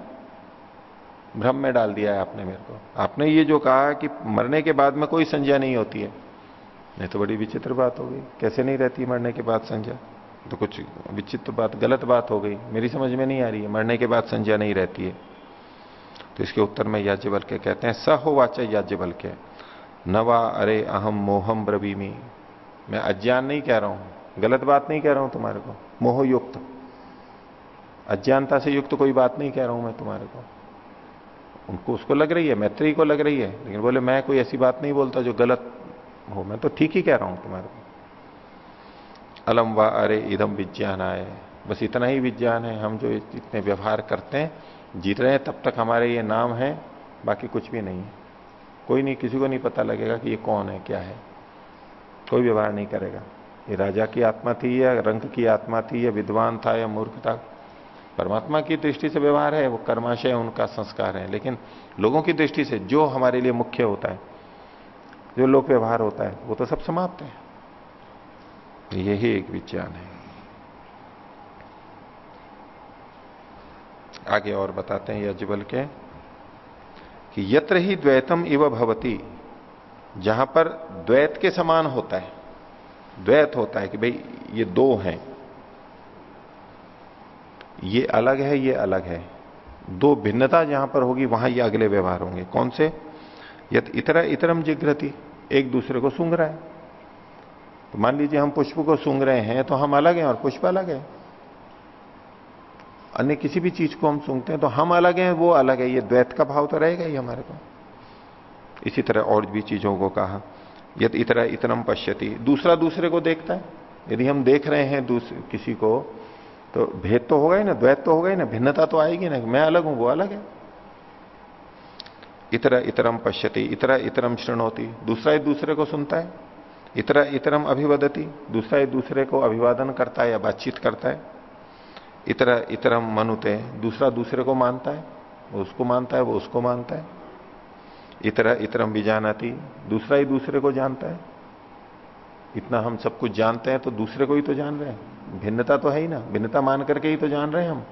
Speaker 1: भ्रम में डाल दिया है आपने मेरे को। आपने ये जो कहा कि मरने के बाद में कोई संज्ञा नहीं होती है। नहीं तो बड़ी विचित्र बात होगी कैसे नहीं रहती मरने के बाद संज्ञा? तो कुछ विचित्र बात, गलत बात हो गई। मेरी समझ में नहीं आ रही है। मरने के बाद संज्ञा नहीं रहती है। तो इसके उत्तर में याज्ञबल के कहते हैं, स हो वाचा याज्ञबल के। नवा अरे अहम मोहम ब्रवीमी। मैं अज्ञान नहीं कह रहा हूँ। गलत बात नहीं कह रहा हूँ तुम्हारे को। मोह युक्त। अज्ञानता से युक्त कोई बात नहीं कह रहा हूँ मैं तुम्हारे को। उनको उसको लग रही है, मैत्री को लग रही है। लेकिन बोले, मैं कोई ऐसी बात नहीं बोलता जो गलत हो। मैं तो ठीक ही कह रहा हूँ तुम्हारे को। अलम व अरे इदम विज्ञान आए। बस इतना ही विज्ञान है, हम जो इतने व्यवहार करते हैं, जीत रहे हैं, तब तक हमारे ये नाम है, बाकी कुछ भी नहीं है। कोई नहीं, किसी को नहीं पता लगेगा कि ये कौन है, क्या है। कोई व्यवहार नहीं करेगा। ये राजा की आत्मा थी या रंग की आत्मा थी या विद्वान था या मूर्ख था, परमात्मा की दृष्टि से व्यवहार है, वो कर्माशय उनका संस्कार है। लेकिन लोगों की दृष्टि से जो हमारे लिए मुख्य होता है, जो लोक व्यवहार होता है, वो तो सब समाप्त है। यही एक विज्ञान है। आगे और बताते हैं यजबल के, कि यत्र ही द्वैतम इव भवती, जहाँ पर द्वैत के समान होता है। द्वैत होता है कि भाई ये दो हैं। ये अलग है, ये अलग है। दो भिन्नता जहाँ पर होगी, वहाँ ये अगले व्यवहार होंगे। कौन से? यत इतरा इतरम जिग्रति, एक दूसरे को सूंघ रहा है। तो मान लीजिए हम पुष्प को सूंघ रहे हैं तो हम अलग हैं और पुष्प अलग है। अन्य किसी भी चीज़ को हम सूंघते हैं तो हम अलग हैं, वो अलग है। ये द्वैत का भाव तो रहेगा ही हमारे को। इसी तरह और भी चीज़ों को कहा यद इतरा इतनम पश्यति। दूसरा दूसरे को देखता है। यदि हम देख रहे हैं किसी को तो भेद तो होगा ही ना, द्वैत तो होगा ही ना, भिन्नता तो आएगी ना, मैं अलग हूँ, वो अलग है। इतर इतरम पश्यति, इतरा इतरम होती दूसरा ही दूसरे को सुनता है। इतरा, इतरम अभिवदती। दूसरा एक दूसरे को अभिवादन करता है या बातचीत करता है। इतरा, इतरम मनुते। दूसरा, दूसरे को मानता है। वो उसको मानता है, वो उसको मानता है। इतरा, इतरम भी जानाती। दूसरा ही दूसरे को जानता है। इतना हम सब कुछ जानते हैं तो दूसरे को ही तो जान रहे हैं। भिन्नता तो है ही ना। भिन्नता मान करके ही तो जान रहे हैं हम।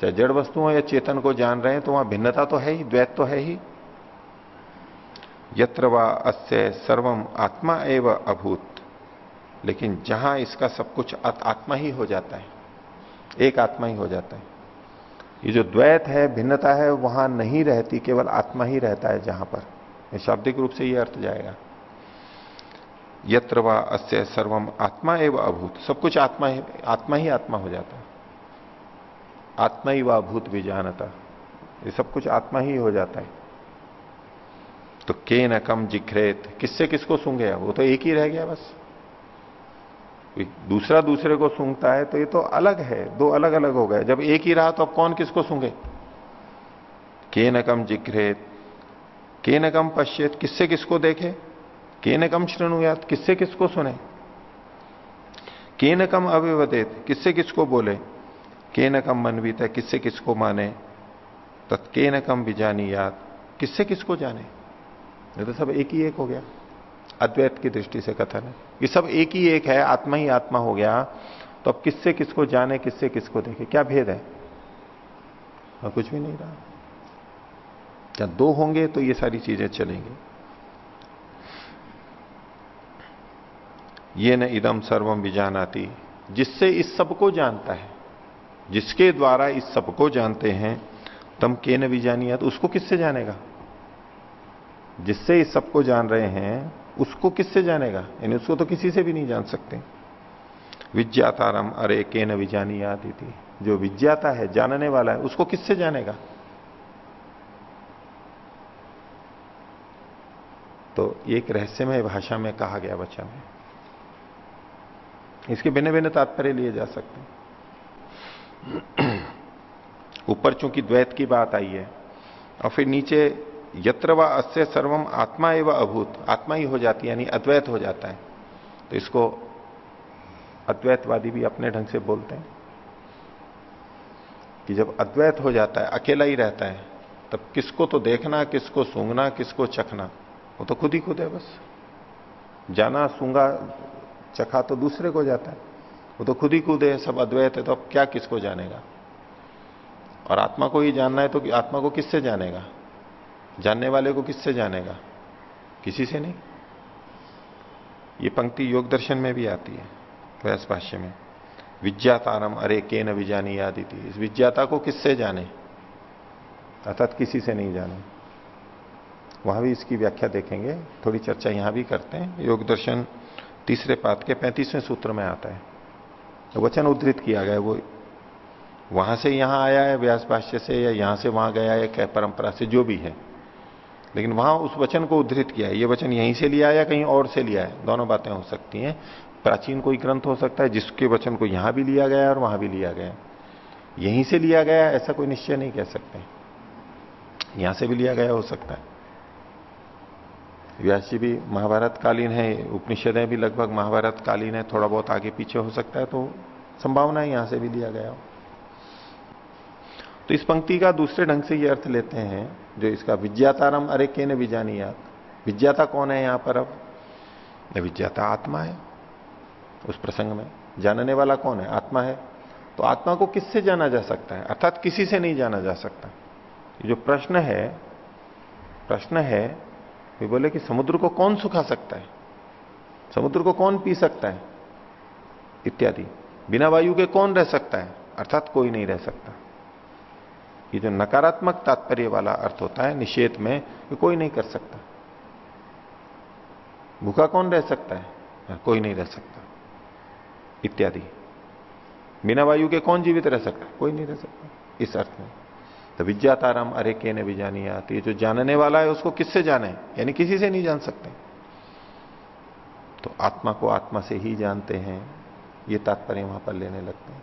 Speaker 1: चाहे जड़ वस्तुओं या चेतन को जान रहे हैं तो वहाँ भिन्नता तो है ही, द्वैत तो है ही। यत्र व अस्य सर्वम आत्मा एवं अभूत। लेकिन जहाँ इसका सब कुछ आत्मा ही हो जाता है, एक आत्मा ही हो जाता है। ये जो द्वैत है, भिन्नता है, वहाँ नहीं रहती, केवल आत्मा ही रहता है जहाँ पर। शाब्दिक रूप से ये अर्थ जाएगा। यत्र व अस्य सर्वम आत्मा एवं अभूत। सब कुछ आत्मा ही आत्मा ही आत्मा हो जाता है। आत्मा ही व अभूत भी जानता। ये सब कुछ आत्मा ही हो जाता है। तो के न कम जिघ्रेत। किससे किसको सूंघे वो तो एक ही रह गया बस। दूसरा दूसरे को सूंघता है तो ये तो अलग है। दो अलग अलग हो गए। जब एक ही रहा तो अब कौन किसको सूंघे? के न कम जिघ्रेत। के न कम पश्चेत किससे किसको देखे? के न कम श्रृणुयात किससे किसको सुने? के न कम अविवदेत। किससे किसको बोले? के न कम मनवीत किससे किसको माने? तत्के न कम बिजानी याद किससे किसको जाने? ये तो सब एक ही एक हो गया। अद्वैत की दृष्टि से कथन है ये सब एक ही एक है, आत्मा ही आत्मा हो गया। तो अब किससे किसको जाने, किससे किसको देखे? क्या भेद है? और कुछ भी नहीं रहा। क्या दो होंगे तो ये सारी चीज़ें चलेंगी। ये न इदम सर्वम आती जिससे इस सबको जानता है, जिसके द्वारा इस सबको जानते हैं, तम के न बीजानिया तो उसको किससे जानेगा? जिससे इस सबको जान रहे हैं, उसको किससे जानेगा? यानी उसको तो किसी से भी नहीं जान सकते। विज्ञातारम अरे के न विजानी आदि थी जो विज्ञाता है, जानने वाला है, उसको किससे जानेगा? तो एक रहस्यमय भाषा में कहा गया वचन है। इसके भिन्न भिन्न तात्पर्य लिए जा सकते ऊपर चूँकि द्वैत की बात आई है, और फिर नीचे यत्र व अस्य सर्वम आत्मा एवं अभूत। आत्मा ही हो जाती है, यानी अद्वैत हो जाता है। तो इसको अद्वैतवादी भी अपने ढंग से बोलते हैं कि जब अद्वैत हो जाता है, अकेला ही रहता है, तब किसको तो देखना, किसको सूंघना, किसको चखना? वो तो खुद ही खुद है बस। जाना सूँगा चखा तो दूसरे को जाता है। वो तो खुद ही खुद है, सब अद्वैत है तो अब क्या किसको जानेगा? और आत्मा को ही जानना है तो आत्मा को किससे जानेगा? जानने वाले को किससे जानेगा? किसी से नहीं। ये पंक्ति योग दर्शन में भी आती है व्यास भाष्य में। विज्ञातारम अरे के न विजानी आदि थी इस विज्ञाता को किससे जाने? अर्थात किसी से नहीं जाने। वहाँ भी इसकी व्याख्या देखेंगे। थोड़ी चर्चा यहाँ भी करते हैं। योग दर्शन तीसरे पात के पैंतीसवें सूत्र में आता है। तो वचन उद्धृत किया गया वो वहाँ से यहाँ आया है, व्यास भाष्य से, या यहाँ से वहाँ गया है परंपरा से जो भी है। लेकिन वहाँ उस वचन को उद्धृत किया है। ये वचन यहीं से लिया है या कहीं और से लिया है? दोनों बातें हो सकती हैं। प्राचीन कोई ग्रंथ हो सकता है जिसके वचन को यहाँ भी लिया गया और वहाँ भी लिया गया यहीं से लिया गया ऐसा कोई निश्चय नहीं कह सकते। यहाँ से भी लिया गया हो सकता है। व्यास जी भी महाभारत कालीन है, उपनिषदें भी लगभग महाभारत कालीन है, थोड़ा बहुत आगे पीछे हो सकता है तो संभावना है यहाँ से भी लिया गया हो। तो इस पंक्ति का दूसरे ढंग से ये अर्थ लेते हैं, जो इसका विज्ञातारम अरे के न विजानियात। विज्ञाता कौन है यहाँ पर अब? विज्ञाता आत्मा है, उस प्रसंग में। जानने वाला कौन है? आत्मा है। तो आत्मा को किससे जाना जा सकता है? अर्थात किसी से नहीं जाना जा सकता। जो प्रश्न है प्रश्न है, वे बोले कि समुद्र को कौन सुखा सकता है? समुद्र को कौन पी सकता है? इत्यादि। बिना वायु के कौन रह सकता है? अर्थात कोई नहीं रह सकता। ये जो नकारात्मक तात्पर्य वाला अर्थ होता है, निषेध में कि कोई नहीं कर सकता। भूखा कौन रह सकता है? कोई नहीं रह सकता। इत्यादि। बिना वायु के कौन जीवित रह सकता कोई नहीं रह सकता, इस अर्थ में। तो विज्ञाताराम अरे के ने भी जानी आती है जो जानने वाला है, उसको किससे जाने? यानी किसी से नहीं जान सकते। तो आत्मा को आत्मा से ही जानते हैं, ये तात्पर्य वहाँ पर लेने लगते हैं।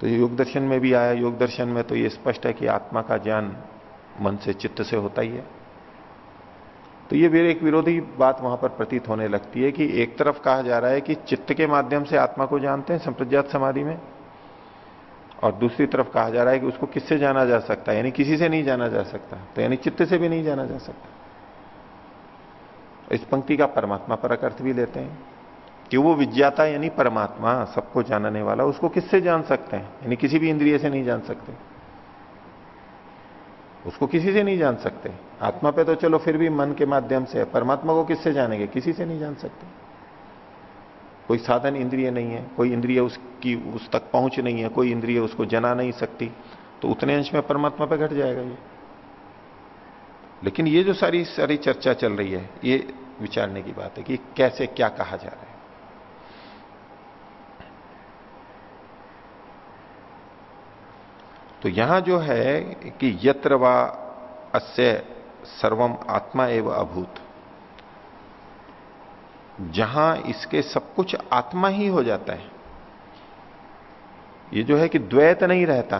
Speaker 1: तो योग दर्शन में भी आया। योग दर्शन में तो ये स्पष्ट है कि आत्मा का ज्ञान मन से, चित्त से होता ही है। तो ये भी एक विरोधी बात वहाँ पर प्रतीत होने लगती है कि एक तरफ़ कहा जा रहा है कि चित्त के माध्यम से आत्मा को जानते हैं संप्रज्ञात समाधि में, और दूसरी तरफ़ कहा जा रहा है कि उसको किससे जाना जा सकता है? यानी किसी से नहीं जाना जा सकता। तो यानी चित्त से भी नहीं जाना जा सकता। इस पंक्ति का परमात्मा पर अर्थ भी लेते हैं। कि वो विज्ञाता यानी परमात्मा, सबको जानने वाला, उसको किससे जान सकते हैं? यानी किसी भी इंद्रिय से नहीं जान सकते। उसको किसी से नहीं जान सकते। आत्मा पे तो चलो फिर भी मन के माध्यम से परमात्मा को किससे जानेंगे? किसी से नहीं जान सकते। कोई साधन इंद्रिय नहीं है, कोई इंद्रिय उसकी, उस तक पहुँच नहीं है, कोई इंद्रिय उसको जना नहीं सकती तो उतने अंश में परमात्मा पे घट जाएगा ये। लेकिन ये जो सारी सारी चर्चा चल रही है, ये विचारने की बात है कि कैसे, क्या कहा जा रहा है। तो यहाँ जो है कि यत्र व अस्य सर्वम आत्मा एवं अभूत। जहाँ इसके सब कुछ आत्मा ही हो जाता है। ये जो है कि द्वैत नहीं रहता।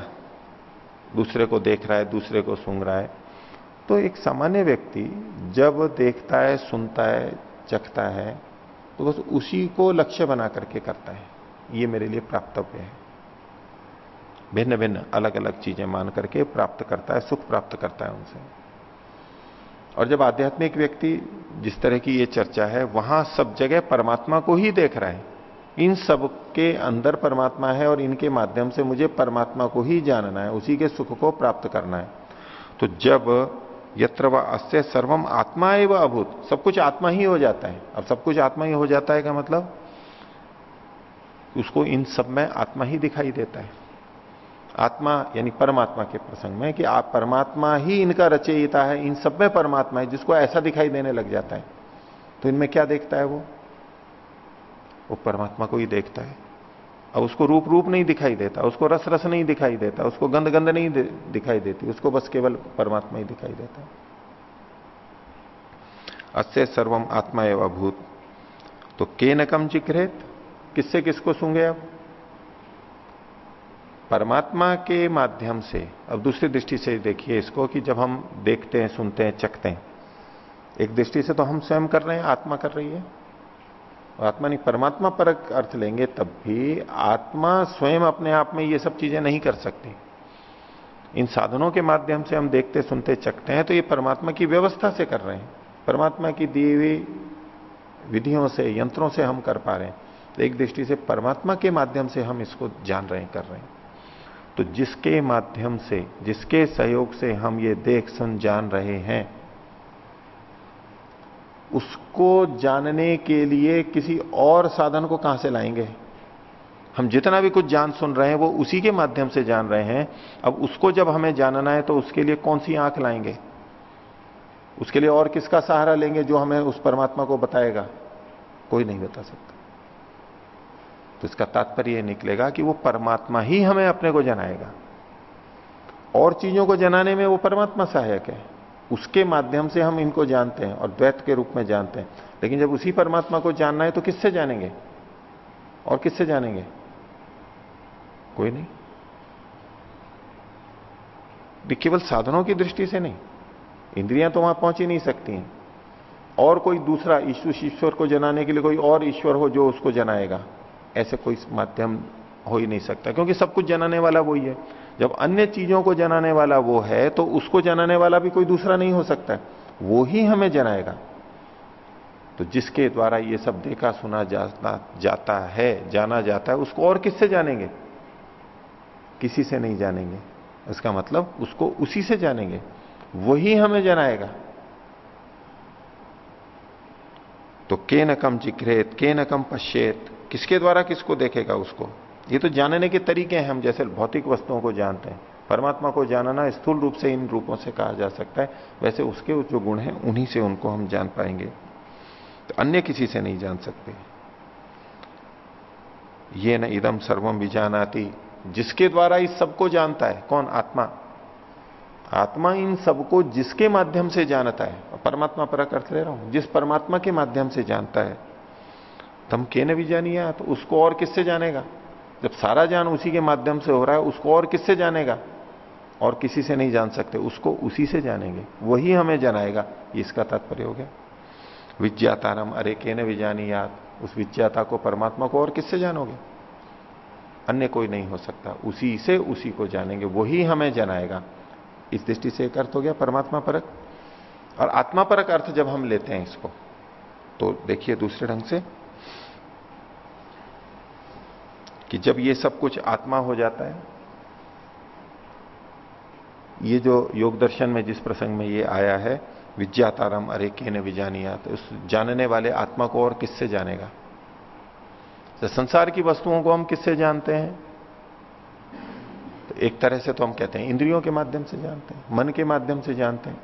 Speaker 1: दूसरे को देख रहा है, दूसरे को सुन रहा है। तो एक सामान्य व्यक्ति जब देखता है, सुनता है, चखता है तो बस उसी को लक्ष्य बना करके करता है। ये मेरे लिए प्राप्तव्य है। भिन्न भिन्न अलग अलग चीज़ें मान करके प्राप्त करता है, सुख प्राप्त करता है उनसे। और जब आध्यात्मिक व्यक्ति जिस तरह की ये चर्चा है, वहाँ सब जगह परमात्मा को ही देख रहा है। इन सब के अंदर परमात्मा है और इनके माध्यम से मुझे परमात्मा को ही जानना है, उसी के सुख को प्राप्त करना है। तो जब यत्र व अस्य सर्वम आत्मा एवं अभूत, सब कुछ आत्मा ही हो जाता है। अब सब कुछ आत्मा ही हो जाता है का मतलब? उसको इन सब में आत्मा ही दिखाई देता है। आत्मा यानी परमात्मा के प्रसंग में कि आप परमात्मा ही इनका रचयिता है इन सब में परमात्मा है जिसको ऐसा दिखाई देने लग जाता है। तो इनमें क्या देखता है वो? वो परमात्मा को ही देखता है। अब उसको रूप रूप नहीं दिखाई देता उसको रस रस नहीं दिखाई देता उसको गंध गंध नहीं दे, दिखाई देती उसको बस केवल परमात्मा ही दिखाई देता है। अस्य सर्वम आत्मा एवं भूत तो के नकम चिक्रेत किससे किसको सूँगे अब परमात्मा के माध्यम से, अब दूसरी दृष्टि से देखिए इसको कि जब हम देखते हैं, सुनते हैं, चखते हैं, एक दृष्टि से तो हम स्वयं कर रहे हैं, आत्मा कर रही है। आत्मा नहीं, परमात्मा पर अर्थ लेंगे, तब भी आत्मा स्वयं अपने आप में ये सब चीज़ें नहीं कर सकती। इन साधनों के माध्यम से हम देखते, सुनते, चखते हैं तो ये परमात्मा की व्यवस्था से कर रहे हैं। परमात्मा की दी हुई विधियों से, यंत्रों से हम कर पा रहे हैं। एक दृष्टि से परमात्मा के माध्यम से हम इसको जान रहे हैं, कर रहे हैं। तो जिसके माध्यम से, जिसके सहयोग से हम ये देख, सुन, जान रहे हैं, उसको जानने के लिए किसी और साधन को कहाँ से लाएँगे? हम जितना भी कुछ जान, सुन रहे हैं, वो उसी के माध्यम से जान रहे हैं। अब उसको जब हमें जानना है तो उसके लिए कौन सी आँख लाएँगे? उसके लिए और किसका सहारा लेंगे जो हमें उस परमात्मा को बताएगा? कोई नहीं बता सकता। तो इसका तात्पर्य यह निकलेगा कि वो परमात्मा ही हमें अपने को जनाएगा। और चीज़ों को जनाने में वो परमात्मा सहायक है। उसके माध्यम से हम इनको जानते हैं और द्वैत के रूप में जानते हैं। लेकिन जब उसी परमात्मा को जानना है तो किससे जानेंगे? और किससे जानेंगे? कोई नहीं। केवल साधनों की दृष्टि से नहीं। इंद्रियाँ तो वहाँ पहुँच ही नहीं सकती हैं। और कोई दूसरा ईश्वर को जनाने के लिए कोई और ईश्वर हो जो उसको जनाएगा। ऐसे कोई माध्यम हो ही नहीं सकता। क्योंकि सब कुछ जनाने वाला वही है। जब अन्य चीज़ों को जनाने वाला वो है तो उसको जनाने वाला भी कोई दूसरा नहीं हो सकता वो ही हमें जनाएगा। तो जिसके द्वारा ये सब देखा, सुना, जाता जाता है, जाना जाता है, उसको और किससे जानेंगे? किसी से नहीं जानेंगे। इसका मतलब उसको उसी से जानेंगे। वही हमें जनाएगा। तो के न कम जिक्रेत के न कम पश्चेत किसके द्वारा किसको देखेगा उसको? ये तो जानने के तरीके हैं हम, जैसे भौतिक वस्तुओं को जानते हैं। परमात्मा को जानना स्थूल रूप से इन रूपों से कहा जा सकता है। वैसे उसके जो गुण हैं, उन्हीं से उनको हम जान पाएँगे। तो अन्य किसी से नहीं जान सकते। ये न इदम सर्वम विजानाती। जिसके द्वारा इस सबको जानता है, कौन? आत्मा। आत्मा इन सबको जिसके माध्यम से जानता है। परमात्मा पर अर्थ ले रहा हूँ। जिस परमात्मा के माध्यम से जानता है तम के न भी जानिए तो उसको और किससे जानेगा? जब सारा ज्ञान उसी के माध्यम से हो रहा है, उसको और किससे जानेगा? और किसी से नहीं जान सकते, उसको उसी से जानेंगे। वही हमें जनाएगा। इसका तात्पर्य हो गया। विज्ञातारम अरे के न याद। उस विज्ञाता को, परमात्मा को और किससे जानोगे? अन्य कोई नहीं हो सकता। उसी से उसी को जानेंगे। वही हमें जनाएगा। इस दृष्टि से एक अर्थ हो गया परमात्मा परक। और आत्मा परक अर्थ जब हम लेते हैं इसको तो देखिए दूसरे ढंग से। कि जब ये सब कुछ आत्मा हो जाता है, ये जो योग दर्शन में जिस प्रसंग में ये आया है, विज्ञातारम अरे के ने विजानिया तो उस जानने वाले आत्मा को और किससे जानेगा? तो संसार की वस्तुओं को हम किससे जानते हैं? तो एक तरह से तो हम कहते हैं इंद्रियों के माध्यम से जानते हैं, मन के माध्यम से जानते हैं।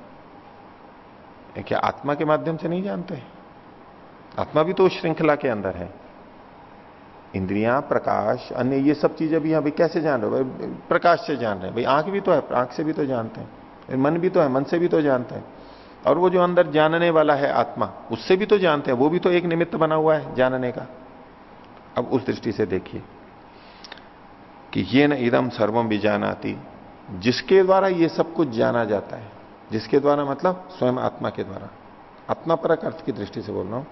Speaker 1: क्या आत्मा के माध्यम से नहीं जानते? आत्मा भी तो श्रृंखला के अंदर है। इंद्रियाँ, प्रकाश, अन्य, ये सब चीज़ें भी अभी कैसे जान रहे हो? भाई, प्रकाश से जान रहे हैं। भाई, आँख भी तो है, आँख से भी तो जानते हैं। मन भी तो है, मन से भी तो जानते हैं। और वो जो अंदर जानने वाला है आत्मा, उससे भी तो जानते हैं। वो भी तो एक निमित्त बना हुआ है जानने का। अब उस दृष्टि से देखिए कि ये न इदम सर्वम भी जानाती जिसके द्वारा ये सब कुछ जाना जाता है। जिसके द्वारा मतलब स्वयं आत्मा के द्वारा। आत्मा परक अर्थ की दृष्टि से बोल रहा हूँ।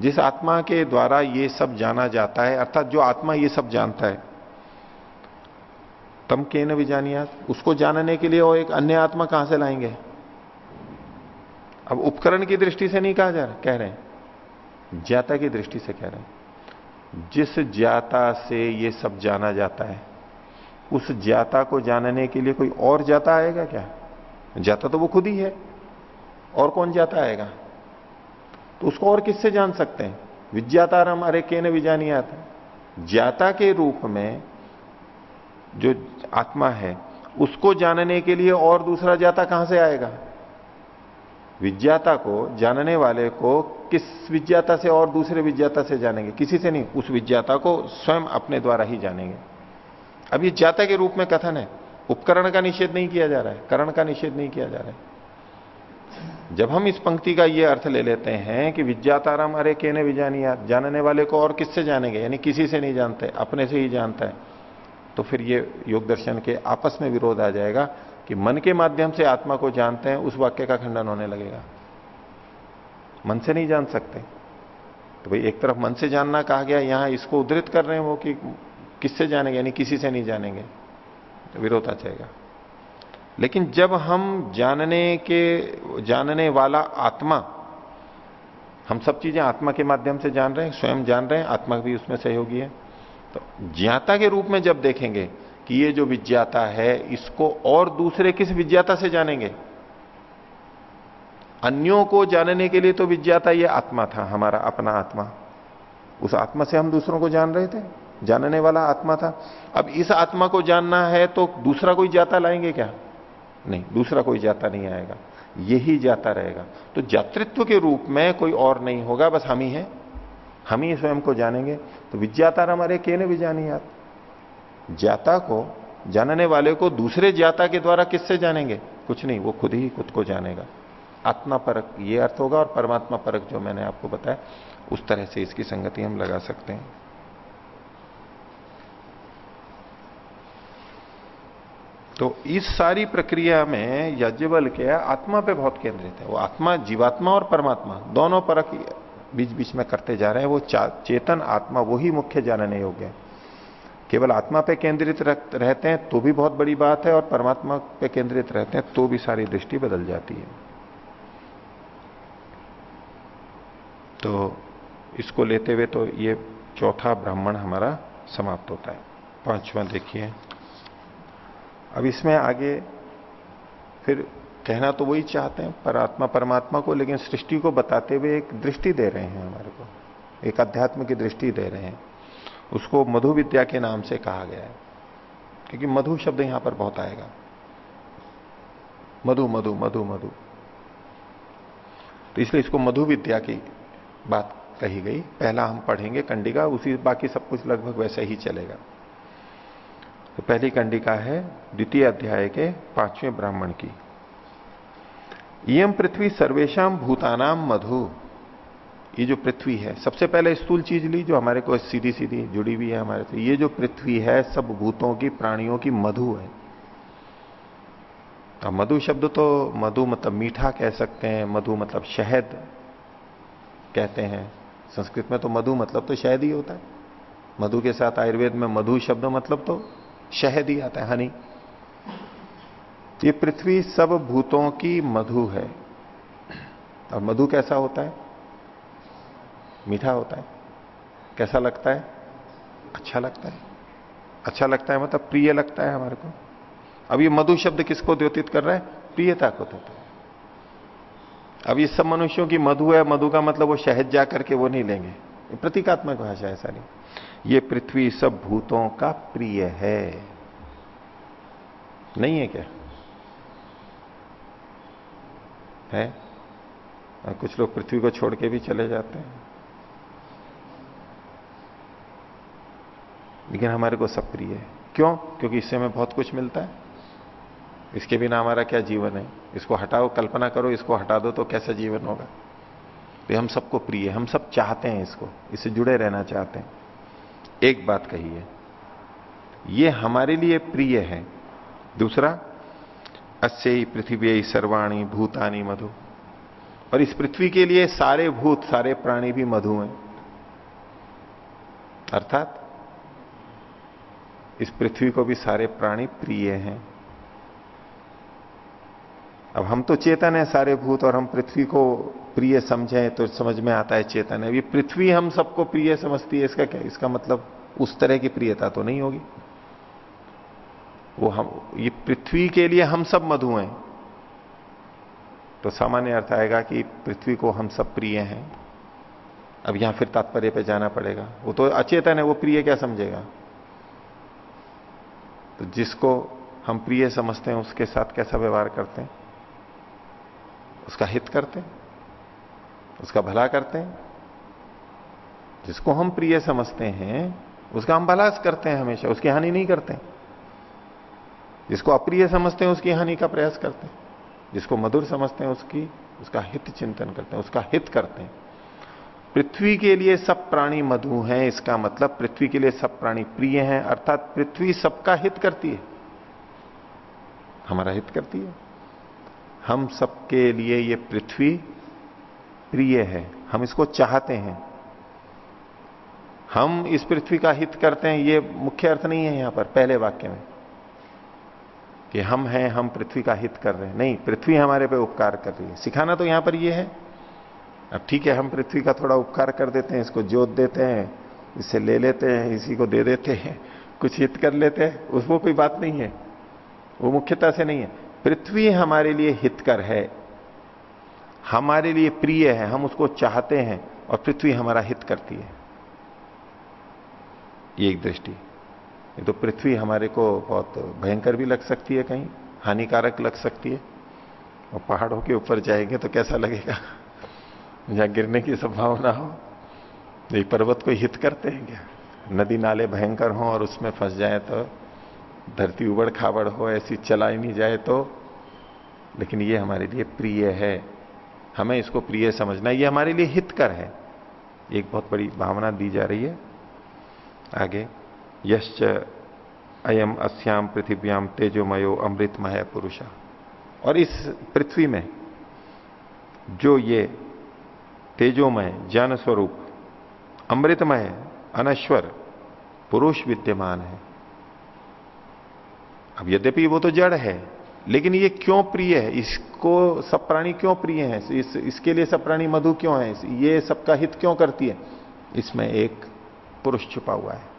Speaker 1: जिस आत्मा के द्वारा ये सब जाना जाता है, अर्थात जो आत्मा ये सब जानता है, तम के न जानिया उसको जानने के लिए वो एक अन्य आत्मा कहाँ से लाएँगे? अब उपकरण की दृष्टि से नहीं कहा जा रहा, कह रहे हैं। ज्ञाता की दृष्टि से कह रहे हैं। जिस ज्ञाता से ये सब जाना जाता है, उस ज्ञाता को जानने के लिए कोई और जाता आएगा क्या? जाता तो वो खुद ही है। और कौन जाता आएगा? तो उसको और किससे जान सकते हैं? विज्ञातारम अरे के न विजानियात। ज्ञाता के रूप में जो आत्मा है, उसको जानने के लिए और दूसरा जाता कहाँ से आएगा? विज्ञाता को, जानने वाले को किस विज्ञाता से और दूसरे विज्ञाता से जानेंगे? किसी से नहीं, उस विज्ञाता को स्वयं अपने द्वारा ही जानेंगे। अब ये ज्ञाता के रूप में कथन है। उपकरण का निषेध नहीं किया जा रहा है, करण का निषेध नहीं किया जा रहा है। जब हम इस पंक्ति का ये अर्थ ले लेते हैं कि विज्ञाताराम अरे के ने विजानिया जानने वाले को और किससे जानेंगे? यानी किसी से नहीं जानते, अपने से ही जानता है। तो फिर ये योग दर्शन के आपस में विरोध आ जाएगा कि मन के माध्यम से आत्मा को जानते हैं, उस वाक्य का खंडन होने लगेगा। मन से नहीं जान सकते। तो भाई एक तरफ़ मन से जानना कहा गया, यहाँ इसको उद्धृत कर रहे हैं वो कि किससे जानेंगे? यानी किसी से नहीं जानेंगे। तो विरोध आ जाएगा। लेकिन जब हम जानने के, जानने वाला आत्मा, हम सब चीज़ें आत्मा के माध्यम से जान रहे हैं, स्वयं जान रहे हैं, आत्मा भी उसमें सहयोगी है। तो ज्ञाता के रूप में जब देखेंगे कि ये जो विज्ञाता है, इसको और दूसरे किस विज्ञाता से जानेंगे? अन्यों को जानने के लिए तो विज्ञाता ये आत्मा था, हमारा अपना आत्मा। उस आत्मा से हम दूसरों को जान रहे थे, जानने वाला आत्मा था। अब इस आत्मा को जानना है तो दूसरा कोई जाता लाएँगे क्या? नहीं, दूसरा कोई जाता नहीं आएगा। यही जाता रहेगा। तो जातृत्व के रूप में कोई और नहीं होगा, बस हम ही हैं। हम ही स्वयं को जानेंगे। तो विज्ञाता हमारे के ने भी जानी ज्ञाता को, जानने वाले को दूसरे जाता के द्वारा किससे जानेंगे? कुछ नहीं, वो खुद ही खुद को जानेगा। आत्मा परक, ये अर्थ होगा और परमात्मा परक जो मैंने आपको बताया, उस तरह से इसकी संगति हम लगा सकते हैं। तो इस सारी प्रक्रिया में यज्ञबल के आत्मा पे बहुत केंद्रित है। वो आत्मा, जीवात्मा और परमात्मा, दोनों परक बीच बीच में करते जा रहे हैं। वो चेतन आत्मा, वही मुख्य जानने योग्य है। केवल आत्मा पे केंद्रित रहते हैं तो भी बहुत बड़ी बात है और परमात्मा पे केंद्रित रहते हैं तो भी सारी दृष्टि बदल जाती है। तो इसको लेते हुए तो ये चौथा ब्राह्मण हमारा समाप्त होता है। पांचवा देखिए। अब इसमें आगे फिर कहना तो वही चाहते हैं, पर आत्मा परमात्मा को, लेकिन सृष्टि को बताते हुए एक दृष्टि दे रहे हैं हमारे को, एक अध्यात्म की दृष्टि दे रहे हैं। उसको मधु विद्या के नाम से कहा गया है, क्योंकि मधु शब्द यहाँ पर बहुत आएगा। मधु मधु मधु मधु। तो इसलिए इसको मधु विद्या की बात कही गई। पहला हम पढ़ेंगे कंडिका, उसी बाकी सब कुछ लगभग वैसे ही चलेगा। तो पहली कंडिका है द्वितीय अध्याय के पाँचवें ब्राह्मण की। यम पृथ्वी सर्वेशम भूतानाम मधु। ये जो पृथ्वी है, सबसे पहले स्थूल चीज़ ली, जो हमारे को सीधी सीधी जुड़ी हुई है हमारे से। ये जो पृथ्वी है, सब भूतों की, प्राणियों की मधु है। अब मधु शब्द तो मधु मतलब मीठा कह सकते हैं, मधु मतलब शहद कहते हैं। संस्कृत में तो मधु मतलब तो शहद ही होता है। मधु के साथ आयुर्वेद में मधु शब्द मतलब तो शहद ही आता है हनी ये पृथ्वी सब भूतों की मधु है। और मधु कैसा होता है? मीठा होता है। कैसा लगता है? अच्छा लगता है। अच्छा लगता है मतलब प्रिय लगता है हमारे को। अब ये मधु शब्द किसको द्योतित कर रहा है? प्रियता को देता है। अब ये सब मनुष्यों की मधु है, मधु का मतलब वो शहद जा करके वो नहीं लेंगे। प्रतीकात्मक भाषा है सारी ये पृथ्वी सब भूतों का प्रिय है। नहीं है क्या? है? और कुछ लोग पृथ्वी को छोड़ के भी चले जाते हैं। लेकिन हमारे को सब प्रिय है। क्यों? क्योंकि इससे हमें बहुत कुछ मिलता है। इसके बिना हमारा क्या जीवन है? इसको हटाओ, कल्पना करो, इसको हटा दो तो कैसा जीवन होगा? तो हम सबको प्रिय है, हम सब चाहते हैं इसको, इससे जुड़े रहना चाहते हैं। एक बात कही है। ये हमारे लिए प्रिय है। दूसरा, अस्य ही पृथ्वी सर्वाणी भूतानी मधु। और इस पृथ्वी के लिए सारे भूत, सारे प्राणी भी मधु हैं। अर्थात, इस पृथ्वी को भी सारे प्राणी प्रिय हैं। अब हम तो चेतन है सारे भूत और हम पृथ्वी को प्रिय समझें तो समझ में आता है चेतन है। ये पृथ्वी हम सबको प्रिय समझती है, इसका क्या? इसका मतलब उस तरह की प्रियता तो नहीं होगी। वो हम, ये पृथ्वी के लिए हम सब मधु हैं। तो सामान्य अर्थ आएगा कि पृथ्वी को हम सब प्रिय हैं। अब यहाँ फिर तात्पर्य पे जाना पड़ेगा। वो तो अचेतन है, वो प्रिय क्या समझेगा? तो जिसको हम प्रिय समझते हैं, उसके साथ कैसा व्यवहार करते हैं? उसका हित करते हैं, उसका भला करते हैं। जिसको हम प्रिय समझते हैं, उसका हम भला करते हैं हमेशा, उसकी हानि नहीं करते। जिसको अप्रिय समझते हैं, उसकी हानि का प्रयास करते हैं। जिसको मधुर समझते हैं, उसकी, उसका हित चिंतन करते हैं, उसका हित करते हैं। पृथ्वी के लिए सब प्राणी मधु हैं, इसका मतलब पृथ्वी के लिए सब प्राणी प्रिय हैं, अर्थात पृथ्वी सबका हित करती है। हमारा हित करती है। हम सबके लिए ये पृथ्वी प्रिय है। हम इसको चाहते हैं। हम इस पृथ्वी का हित करते हैं, ये मुख्य अर्थ नहीं है यहाँ पर, पहले वाक्य में। कि हम हैं, हम पृथ्वी का हित कर रहे हैं। नहीं, पृथ्वी हमारे पे उपकार कर रही है। सिखाना तो यहाँ पर ये है। अब ठीक है, हम पृथ्वी का थोड़ा उपकार कर देते हैं, इसको जोत देते हैं, इसे ले लेते हैं, इसी को दे देते हैं, कुछ हित कर लेते हैं उसको कोई बात नहीं है। वो मुख्यता से नहीं है। पृथ्वी हमारे लिए हितकर है, हमारे लिए प्रिय है, हम उसको चाहते हैं और पृथ्वी हमारा हित करती है। ये एक दृष्टि। ये तो पृथ्वी हमारे को बहुत भयंकर भी लग सकती है कहीं, हानिकारक लग सकती है। और पहाड़ों के ऊपर जाएँगे तो कैसा लगेगा? जहाँ गिरने की संभावना हो। ये पर्वत को हित करते हैं क्या? नदी नाले भयंकर हों और उसमें फंस जाए तो धरती उबड़ खाबड़ हो, ऐसी चलाई नहीं जाए तो। लेकिन ये हमारे लिए प्रिय है। हमें इसको प्रिय समझना ये हमारे लिए हितकर है। एक बहुत बड़ी भावना दी जा रही है। आगे, यश्च अयम अस्याम पृथिव्याम तेजोमयो अमृतमय पुरुषा। और इस पृथ्वी में जो ये तेजोमय ज्ञान स्वरूप अमृतमय, अनश्वर, पुरुष विद्यमान है अब यद्यपि वो तो जड़ है लेकिन ये क्यों प्रिय है? इसको सब प्राणी क्यों प्रिय है? इस, इसके लिए सब प्राणी मधु क्यों है? ये सबका हित क्यों करती है? इसमें एक पुरुष छुपा हुआ है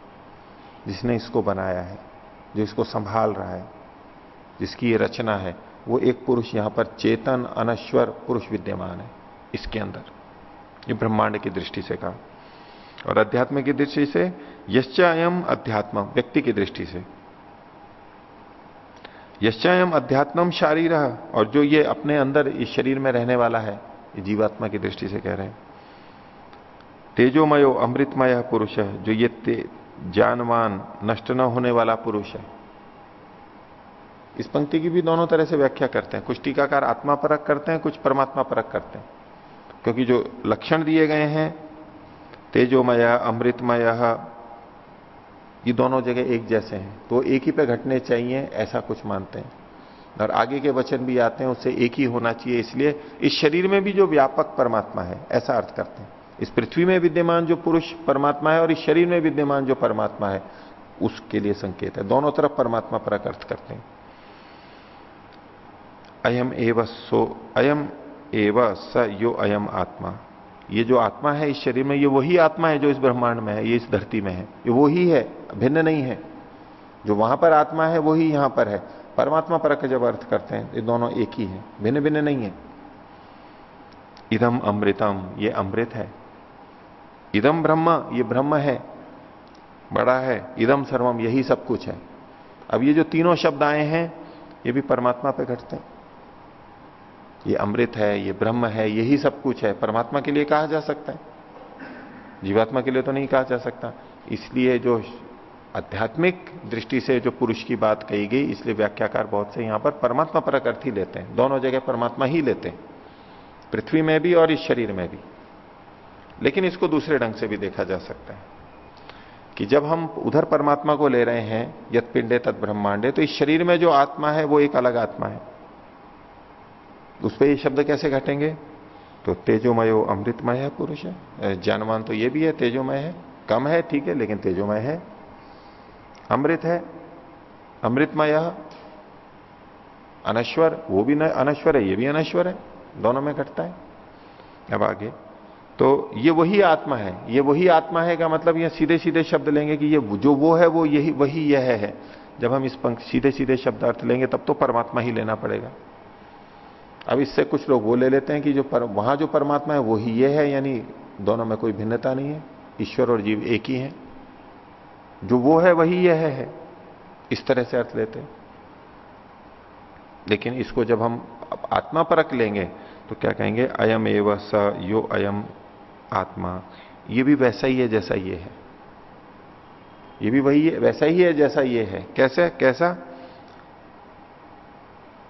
Speaker 1: जिसने इसको बनाया है जो इसको संभाल रहा है जिसकी ये रचना है। वो एक पुरुष यहाँ पर चेतन अनश्वर पुरुष विद्यमान है इसके अंदर। ये ब्रह्मांड की दृष्टि से कहा। और अध्यात्म की दृष्टि से यश्चायम अध्यात्म व्यक्ति की दृष्टि से। यश्चायम अध्यात्मम शारीर। और जो ये अपने अंदर इस शरीर में रहने वाला है जीवात्मा की दृष्टि से कह रहे हैं। तेजोमयो अमृतमय पुरुष है जो ये जानवान, नष्ट न होने वाला पुरुष है। इस पंक्ति की भी दोनों तरह से व्याख्या करते हैं। कुछ टीकाकार आत्मा परक करते हैं, कुछ परमात्मा परक करते हैं। क्योंकि जो लक्षण दिए गए हैं, तेजोमय, अमृतमय ये दोनों जगह एक जैसे हैं। तो एक ही पे घटने चाहिए, ऐसा कुछ मानते हैं। और आगे के वचन भी आते हैं, उससे एक ही होना चाहिए, इसलिए इस शरीर में भी जो व्यापक परमात्मा है, ऐसा अर्थ करते हैं। इस पृथ्वी में विद्यमान जो पुरुष परमात्मा है और इस शरीर में विद्यमान जो परमात्मा है, उसके लिए संकेत है। दोनों तरफ़ परमात्मा पर अर्थ करते हैं। अयम एव सो, अयम एव स यो अयम आत्मा। ये जो आत्मा है इस शरीर में, ये वही आत्मा है जो इस ब्रह्मांड में है, ये इस धरती में है, ये वही है। भिन्न नहीं है। जो वहाँ पर आत्मा है, वही यहाँ पर है। परमात्मा पर जब अर्थ करते हैं, ये दोनों एक ही है भिन्न भिन्न नहीं है। इदम अमृतम, ये अमृत है। इदम ब्रह्म, ये ब्रह्म है। बड़ा है। इदम सर्वम, यही सब कुछ है। अब ये जो तीनों शब्द आए हैं, ये भी परमात्मा पे घटते हैं। ये अमृत है, ये ब्रह्म है, यही सब कुछ है। परमात्मा के लिए कहा जा सकता है। जीवात्मा के लिए तो नहीं कहा जा सकता। इसलिए जो आध्यात्मिक दृष्टि से जो पुरुष की बात कही गई, इसलिए व्याख्याकार बहुत से यहाँ पर परमात्मा पर अर्थ ही लेते हैं। दोनों जगह परमात्मा ही लेते हैं। पृथ्वी में भी और इस शरीर में भी। लेकिन इसको दूसरे ढंग से भी देखा जा सकता है कि जब हम उधर परमात्मा को ले रहे हैं यद पिंडे तद ब्रह्मांडे तो इस शरीर में जो आत्मा है, वो एक अलग आत्मा है। उस पर ये शब्द कैसे घटेंगे? तो तेजोमयो अमृतमय है पुरुष है। ज्ञानवान तो ये भी है, तेजोमय है। कम है, ठीक है, लेकिन तेजोमय है। अमृत है। अमृतमय अनश्वर वो भी अनश्वर है ये भी अनश्वर है। दोनों में घटता है। अब आगे। तो ये वही आत्मा है। ये वही आत्मा है का मतलब ये सीधे सीधे शब्द लेंगे कि ये जो वो है वो यही वही यह है। जब हम इस पंख सीधे सीधे शब्द अर्थ लेंगे तब तो परमात्मा ही लेना पड़ेगा। अब इससे कुछ लोग वो ले लेते हैं कि जो पर, वहाँ जो परमात्मा है वही ये है यानी दोनों में कोई भिन्नता नहीं है। ईश्वर और जीव एक ही है। जो वो है, वही यह है इस तरह से अर्थ लेते हैं। लेकिन इसको जब हम आत्मा परक लेंगे तो क्या कहेंगे? अयम एव स यो अयम आत्मा। ये भी वैसा ही है, जैसा ये है। ये भी वही है वैसा ही है, जैसा ये है। कैसे? कैसा?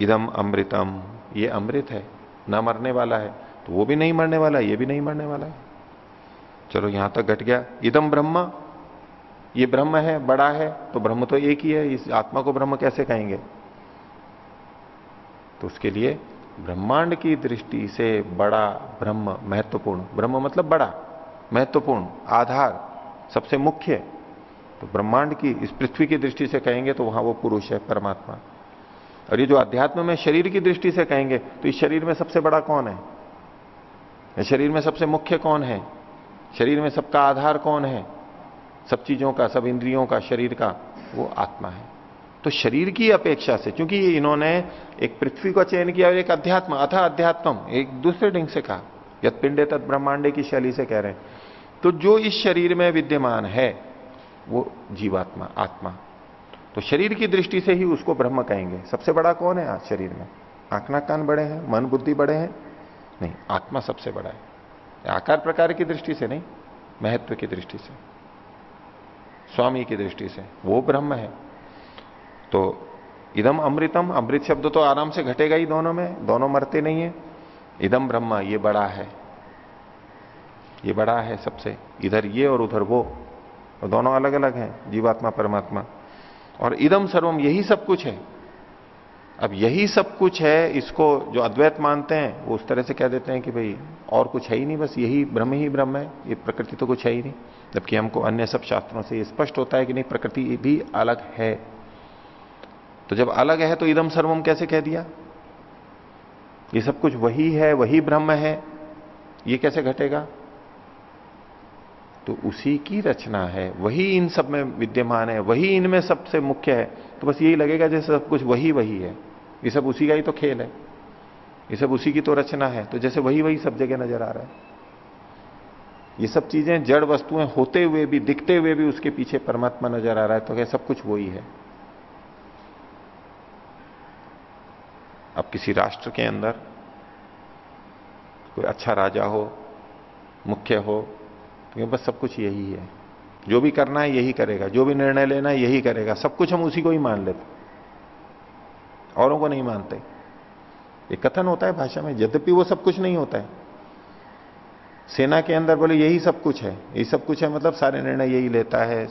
Speaker 1: इदम अमृतम। ये अमृत है, ना मरने वाला है। तो वो भी नहीं मरने वाला, ये भी नहीं मरने वाला है। चलो, यहाँ तक घट गया। इदम ब्रह्म ये ब्रह्म है, बड़ा है तो ब्रह्म तो एक ही है, इस आत्मा को ब्रह्म कैसे कहेंगे? तो उसके लिए ब्रह्मांड की दृष्टि से बड़ा, ब्रह्म महत्वपूर्ण। ब्रह्म मतलब बड़ा, महत्वपूर्ण, आधार, सबसे मुख्य। तो ब्रह्मांड की, इस पृथ्वी की दृष्टि से कहेंगे तो वहाँ वो पुरुष है, परमात्मा। और ये जो अध्यात्म में शरीर की दृष्टि से कहेंगे तो इस शरीर में सबसे बड़ा कौन है? शरीर में सबसे मुख्य कौन है? शरीर में सबका आधार कौन है? सब चीज़ों का, सब इंद्रियों का, शरीर का, वो आत्मा है। तो शरीर की अपेक्षा से, क्योंकि इन्होंने एक पृथ्वी का चयन किया और एक अध्यात्म, अथा अध्यात्म एक दूसरे ढंग से कहा। यद पिंडे तत् ब्रह्मांडे की शैली से कह रहे हैं। तो जो इस शरीर में विद्यमान है, वो जीवात्मा, आत्मा। तो शरीर की दृष्टि से ही उसको ब्रह्म कहेंगे। सबसे बड़ा कौन है आज शरीर में? आंखना कान बड़े हैं, मन बुद्धि बड़े हैं? नहीं, आत्मा सबसे बड़ा है। आकार प्रकार की दृष्टि से नहीं, महत्व की दृष्टि से। स्वामी की दृष्टि से, वो ब्रह्म है। तो इदम अमृतम, अमृत शब्द तो आराम से घटेगा ही दोनों में, दोनों मरते नहीं है। इदम ब्रह्मा, ये बड़ा है। ये बड़ा है सबसे, इधर ये और उधर वो। और दोनों अलग अलग हैं, जीवात्मा, परमात्मा। और इदम सर्वम, यही सब कुछ है। अब यही सब कुछ है, इसको जो अद्वैत मानते हैं, वो उस तरह से कह देते हैं कि भाई, और कुछ है ही नहीं, बस यही ब्रह्म ही ब्रह्म है, ये प्रकृति तो कुछ है ही नहीं। जबकि हमको अन्य सब शास्त्रों से स्पष्ट होता है कि नहीं, प्रकृति भी अलग है। तो जब अलग है तो इदम सर्वम कैसे कह दिया? ये सब कुछ वही है, वही ब्रह्म है, ये कैसे घटेगा? तो उसी की रचना है, वही इन सब में विद्यमान है, वही इनमें सबसे मुख्य है। तो बस यही लगेगा जैसे सब कुछ वही वही है। ये सब उसी का ही तो खेल है। ये सब उसी की तो रचना है। तो जैसे वही वही सब जगह नज़र आ रहा है। ये सब चीज़ें जड़ वस्तुएँ होते हुए भी, दिखते हुए भी उसके पीछे परमात्मा नज़र आ रहा है तो क्या सब कुछ वही है। अब किसी राष्ट्र के अंदर, कोई अच्छा राजा हो, मुख्य हो तो बस सब कुछ यही है। जो भी करना है यही करेगा, जो भी निर्णय लेना है यही करेगा, सब कुछ हम उसी को ही मान लेते औरों को नहीं मानते। एक कथन होता है भाषा में, यद्यपि वो सब कुछ नहीं होता है सेना के अंदर बोले, यही सब कुछ है। यही सब कुछ है मतलब सारे निर्णय यही लेता है।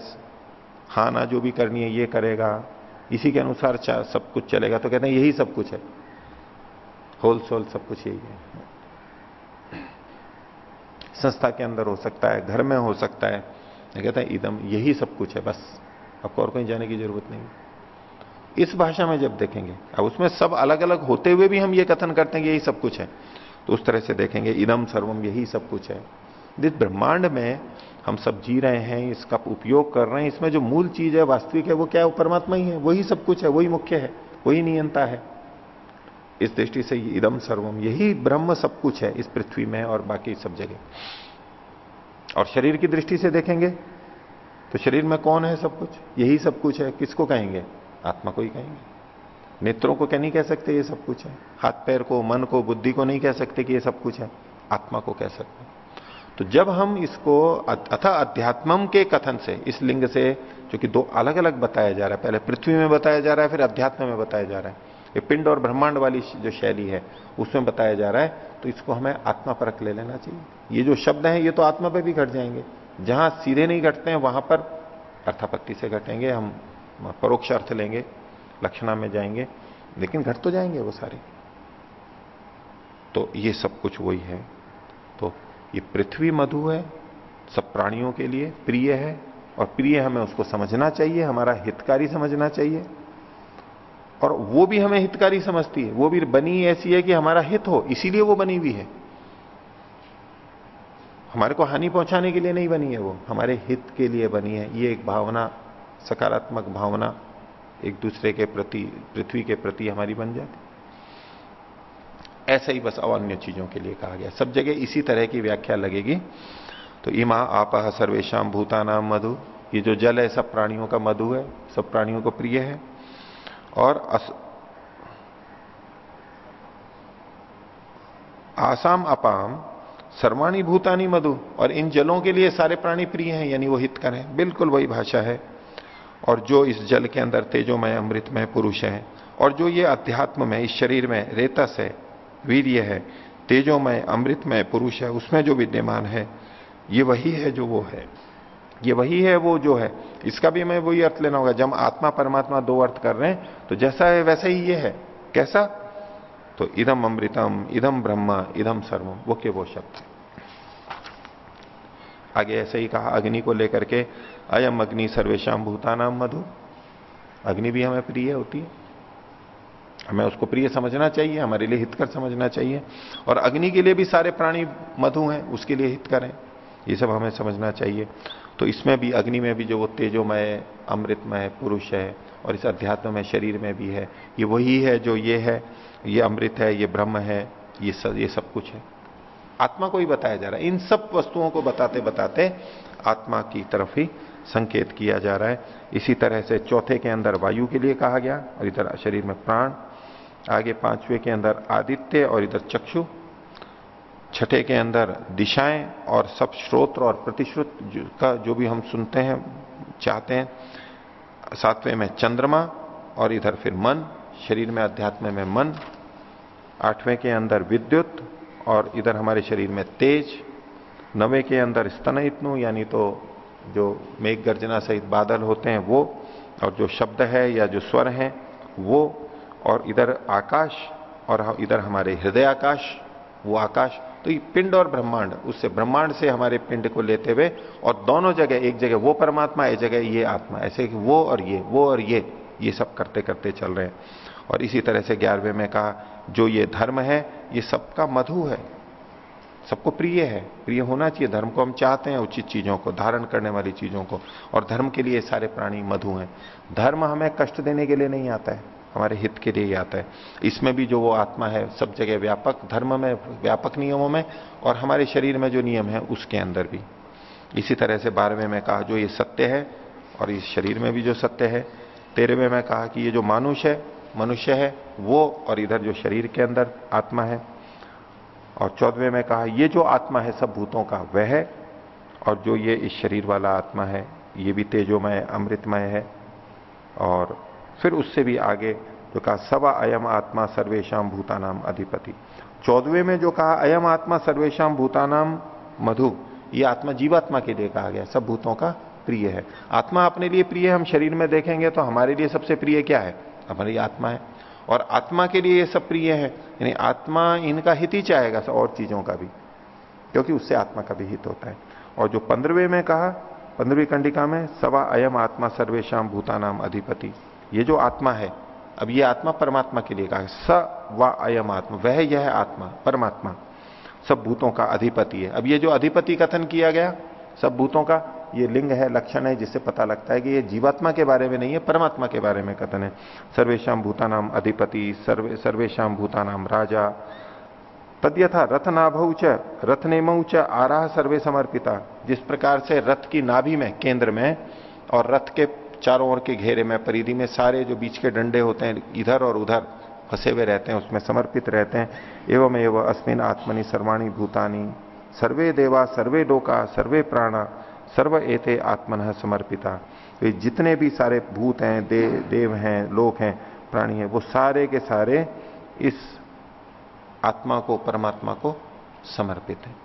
Speaker 1: हाँ ना जो भी करनी है ये करेगा। इसी के अनुसार सब कुछ चलेगा। तो कहते हैं, यही सब कुछ है। होल सोल सब कुछ यही है। संस्था के अंदर हो सकता है, घर में हो सकता है। कहते हैं, इदम, यही सब कुछ है, बस। आपको और कहीं जाने की ज़रूरत नहीं इस भाषा में जब देखेंगे, अब उसमें सब अलग अलग होते हुए भी हम ये कथन करते हैं कि यही सब कुछ है। तो उस तरह से देखेंगे, इदम सर्वम यही सब कुछ है। जिस ब्रह्मांड में हम सब जी रहे हैं, इसका उपयोग कर रहे हैं, इसमें जो मूल चीज़ है, वास्तविक है, वो क्या है? परमात्मा ही है, वही सब कुछ है, वही मुख्य है, वही नियंता है। इस दृष्टि से इदम सर्वम, यही ब्रह्म सब कुछ है इस पृथ्वी में और बाकी सब जगह। और शरीर की दृष्टि से देखेंगे तो शरीर में कौन है सब कुछ? यही सब कुछ है, किसको कहेंगे? आत्मा को ही कहेंगे। नेत्रों को क्या नहीं कह सकते ये सब कुछ है? हाथ, पैर को, मन को, बुद्धि को नहीं कह सकते कि ये सब कुछ है? आत्मा को कह सकते तो जब हम इसको अथा अध्यात्मम के कथन से, इस लिंग से, जो कि दो अलग अलग बताया जा रहा है, पहले पृथ्वी में बताया जा रहा है, फिर अध्यात्म में बताया जा रहा है। ये पिंड और ब्रह्मांड वाली जो शैली है, उसमें बताया जा रहा है तो इसको हमें आत्मा परख ले लेना चाहिए। ये जो शब्द हैं, ये तो आत्मा पर भी घट जाएँगे। जहाँ सीधे नहीं घटते हैं, वहाँ पर अर्थापत्ति से घटेंगे, हम परोक्ष अर्थ लेंगे। लक्षणा में जाएँगे, लेकिन घट तो जाएँगे वो सारे। तो ये सब कुछ वही है। तो ये पृथ्वी मधु है, सब प्राणियों के लिए प्रिय है, और प्रिय हमें उसको समझना चाहिए, हमारा हितकारी समझना चाहिए। और वो भी हमें हितकारी समझती है। वो भी बनी ऐसी है कि हमारा हित हो, इसीलिए वो बनी हुई है। हमारे को हानि पहुँचाने के लिए नहीं बनी है वो। हमारे हित के लिए बनी है। ये एक भावना, सकारात्मक भावना। एक दूसरे के प्रति, पृथ्वी के प्रति हमारी बन जाती। ऐसा ही बस अन्य चीज़ों के लिए कहा गया। सब जगह इसी तरह की व्याख्या लगेगी। तो इमा आप सर्वेशम भूतानाम मधु। ये जो जल है, सब प्राणियों का मधु है, सब प्राणियों को प्रिय है। और अस... आसाम अपाम, सर्वाणी भूतानी मधु। और इन जलों के लिए सारे प्राणी प्रिय हैं, यानी वो हित करें बिल्कुल वही भाषा है। और जो इस जल के अंदर तेजोमय अमृतमय पुरुष है, और जो ये अध्यात्म में इस शरीर में रेतस है, वीर्य है, तेजोमय, अमृतमय पुरुष है, उसमें जो विद्यमान है, ये वही है जो वो है। ये वही है वो जो है। इसका भी हमें वही अर्थ लेना होगा। जब आत्मा परमात्मा दो अर्थ कर रहे हैं तो जैसा है वैसा ही ये है। कैसा? तो इधम अमृतम इधम ब्रह्म इधम सर्वम, वो के वो शब्द आगे ऐसे ही कहा, अग्नि को लेकर के अयम अग्नि सर्वेशम भूतानाम मधु। अग्नि भी हमें प्रिय होती है। हमें उसको प्रिय समझना चाहिए, हमारे लिए हितकर समझना चाहिए। और अग्नि के लिए भी सारे प्राणी मधु हैं, उसके लिए हितकर हैं। ये सब हमें समझना चाहिए। तो इसमें भी, अग्नि में भी जो वो तेजोमय, अमृतमय पुरुष है, और इस अध्यात्म में शरीर में भी है, ये वही है जो ये है, ये अमृत है, ये ब्रह्म है, ये सब ये सब कुछ है। आत्मा को ही बताया जा रहा है। इन सब वस्तुओं को बताते बताते आत्मा की तरफ़ ही संकेत किया जा रहा है। इसी तरह से चौथे के अंदर वायु के लिए कहा गया और इधर शरीर में प्राण, आगे पांचवे के अंदर आदित्य और इधर चक्षु, छठे के अंदर दिशाएँ और सब श्रोत्र और प्रतिश्रुत का जो भी हम सुनते हैं, चाहते हैं। सातवें में चंद्रमा और इधर फिर मन, शरीर में, अध्यात्म में मन। आठवें के अंदर विद्युत और इधर हमारे शरीर में तेज, नवे के अंदर स्तन इतनु यानी तो जो मेघ गर्जना सहित बादल होते हैं वो, और जो शब्द है या जो स्वर है वो, और इधर आकाश, और इधर हमारे हृदय आकाश, वो आकाश तो ये पिंड और ब्रह्मांड, उससे ब्रह्मांड से हमारे पिंड को लेते हुए, और दोनों जगह, एक जगह वो परमात्मा, एक जगह ये आत्मा, ऐसे कि वो और ये, वो और ये ये सब करते करते चल रहे हैं। और इसी तरह से ग्यारहवें में कहा जो ये धर्म है, ये सबका मधु है, सबको प्रिय है। प्रिय होना चाहिए, धर्म को हम चाहते हैं, उचित चीज़ों को, धारण करने वाली चीज़ों को, और धर्म के लिए सारे प्राणी मधु हैं। धर्म हमें कष्ट देने के लिए नहीं आता है, हमारे हित के लिए ही आता है। इसमें भी जो वो आत्मा है, सब जगह व्यापक, धर्म में, व्यापक नियमों में, और हमारे शरीर में जो नियम है, उसके अंदर भी। इसी तरह से बारहवें में कहा, जो ये सत्य है, और इस शरीर में भी जो सत्य है, तेरहवें में कहा कि ये जो मानुष है मनुष्य है, वो और इधर जो शरीर के अंदर आत्मा है। और चौदहवें में कहा, ये जो आत्मा है सब भूतों का, वह है, और जो ये इस शरीर वाला आत्मा है, ये भी तेजोमय, अमृतमय है। और फिर उससे भी आगे जो कहा सवा अयम आत्मा सर्वेशम भूतानाम अधिपति। चौदहवें में जो कहा, अयम आत्मा सर्वेशम भूतानाम मधु। ये आत्मा जीवात्मा के लिए कहा गया, सब भूतों का प्रिय है। आत्मा अपने लिए प्रिय हम शरीर में देखेंगे तो हमारे लिए सबसे प्रिय क्या है? हमारी आत्मा है। और आत्मा के लिए ये सब प्रिय है। यानी आत्मा इनका हित ही चाहेगा और चीज़ों का भी, क्योंकि उससे आत्मा का भी हित होता है। और जो पंद्रहवें में कहा, पंद्रहवीं कंडिका में, सवा अयम आत्मा सर्वेशम भूतानाम अधिपति। ये जो आत्मा है, अब ये आत्मा परमात्मा के लिए कहा स व अयम आत्मा, वह यह आत्मा, परमात्मा, सब भूतों का अधिपति है। अब ये जो अधिपति कथन किया गया, सब भूतों का ये लिंग है, लक्षण है, जिससे पता लगता है कि ये जीवात्मा के बारे में नहीं है, परमात्मा के बारे में कथन है। सर्वेशम भूतानाम अधिपति, सर्वे सर्वेशम भूतानाम राजा। तद्यथा रथ नाभौच रथ नेमऊच आराह सर्वे समर्पिता। जिस प्रकार से रथ की नाभि में, केंद्र में, और रथ के चारों ओर के घेरे में, परिधि में सारे जो बीच के डंडे होते हैं, इधर और उधर फंसे हुए रहते हैं, उसमें समर्पित रहते हैं। एवं एवं अस्मिन आत्मनि सर्वाणी भूतानी। सर्वे देवा, सर्वे डोका सर्वे प्राणा। सर्व एते आत्मन समर्पिता। तो जितने भी सारे भूत हैं दे, देव हैं लोक हैं प्राणी हैं वो सारे के सारे इस आत्मा को परमात्मा को समर्पित है।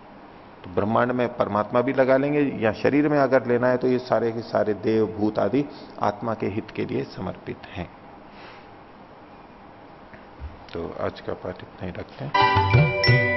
Speaker 1: तो ब्रह्मांड में परमात्मा भी लगा लेंगे या शरीर में अगर लेना है तो ये सारे के सारे देव भूत आदि आत्मा के हित के लिए समर्पित हैं। तो आज का पाठ इतना ही रखते हैं।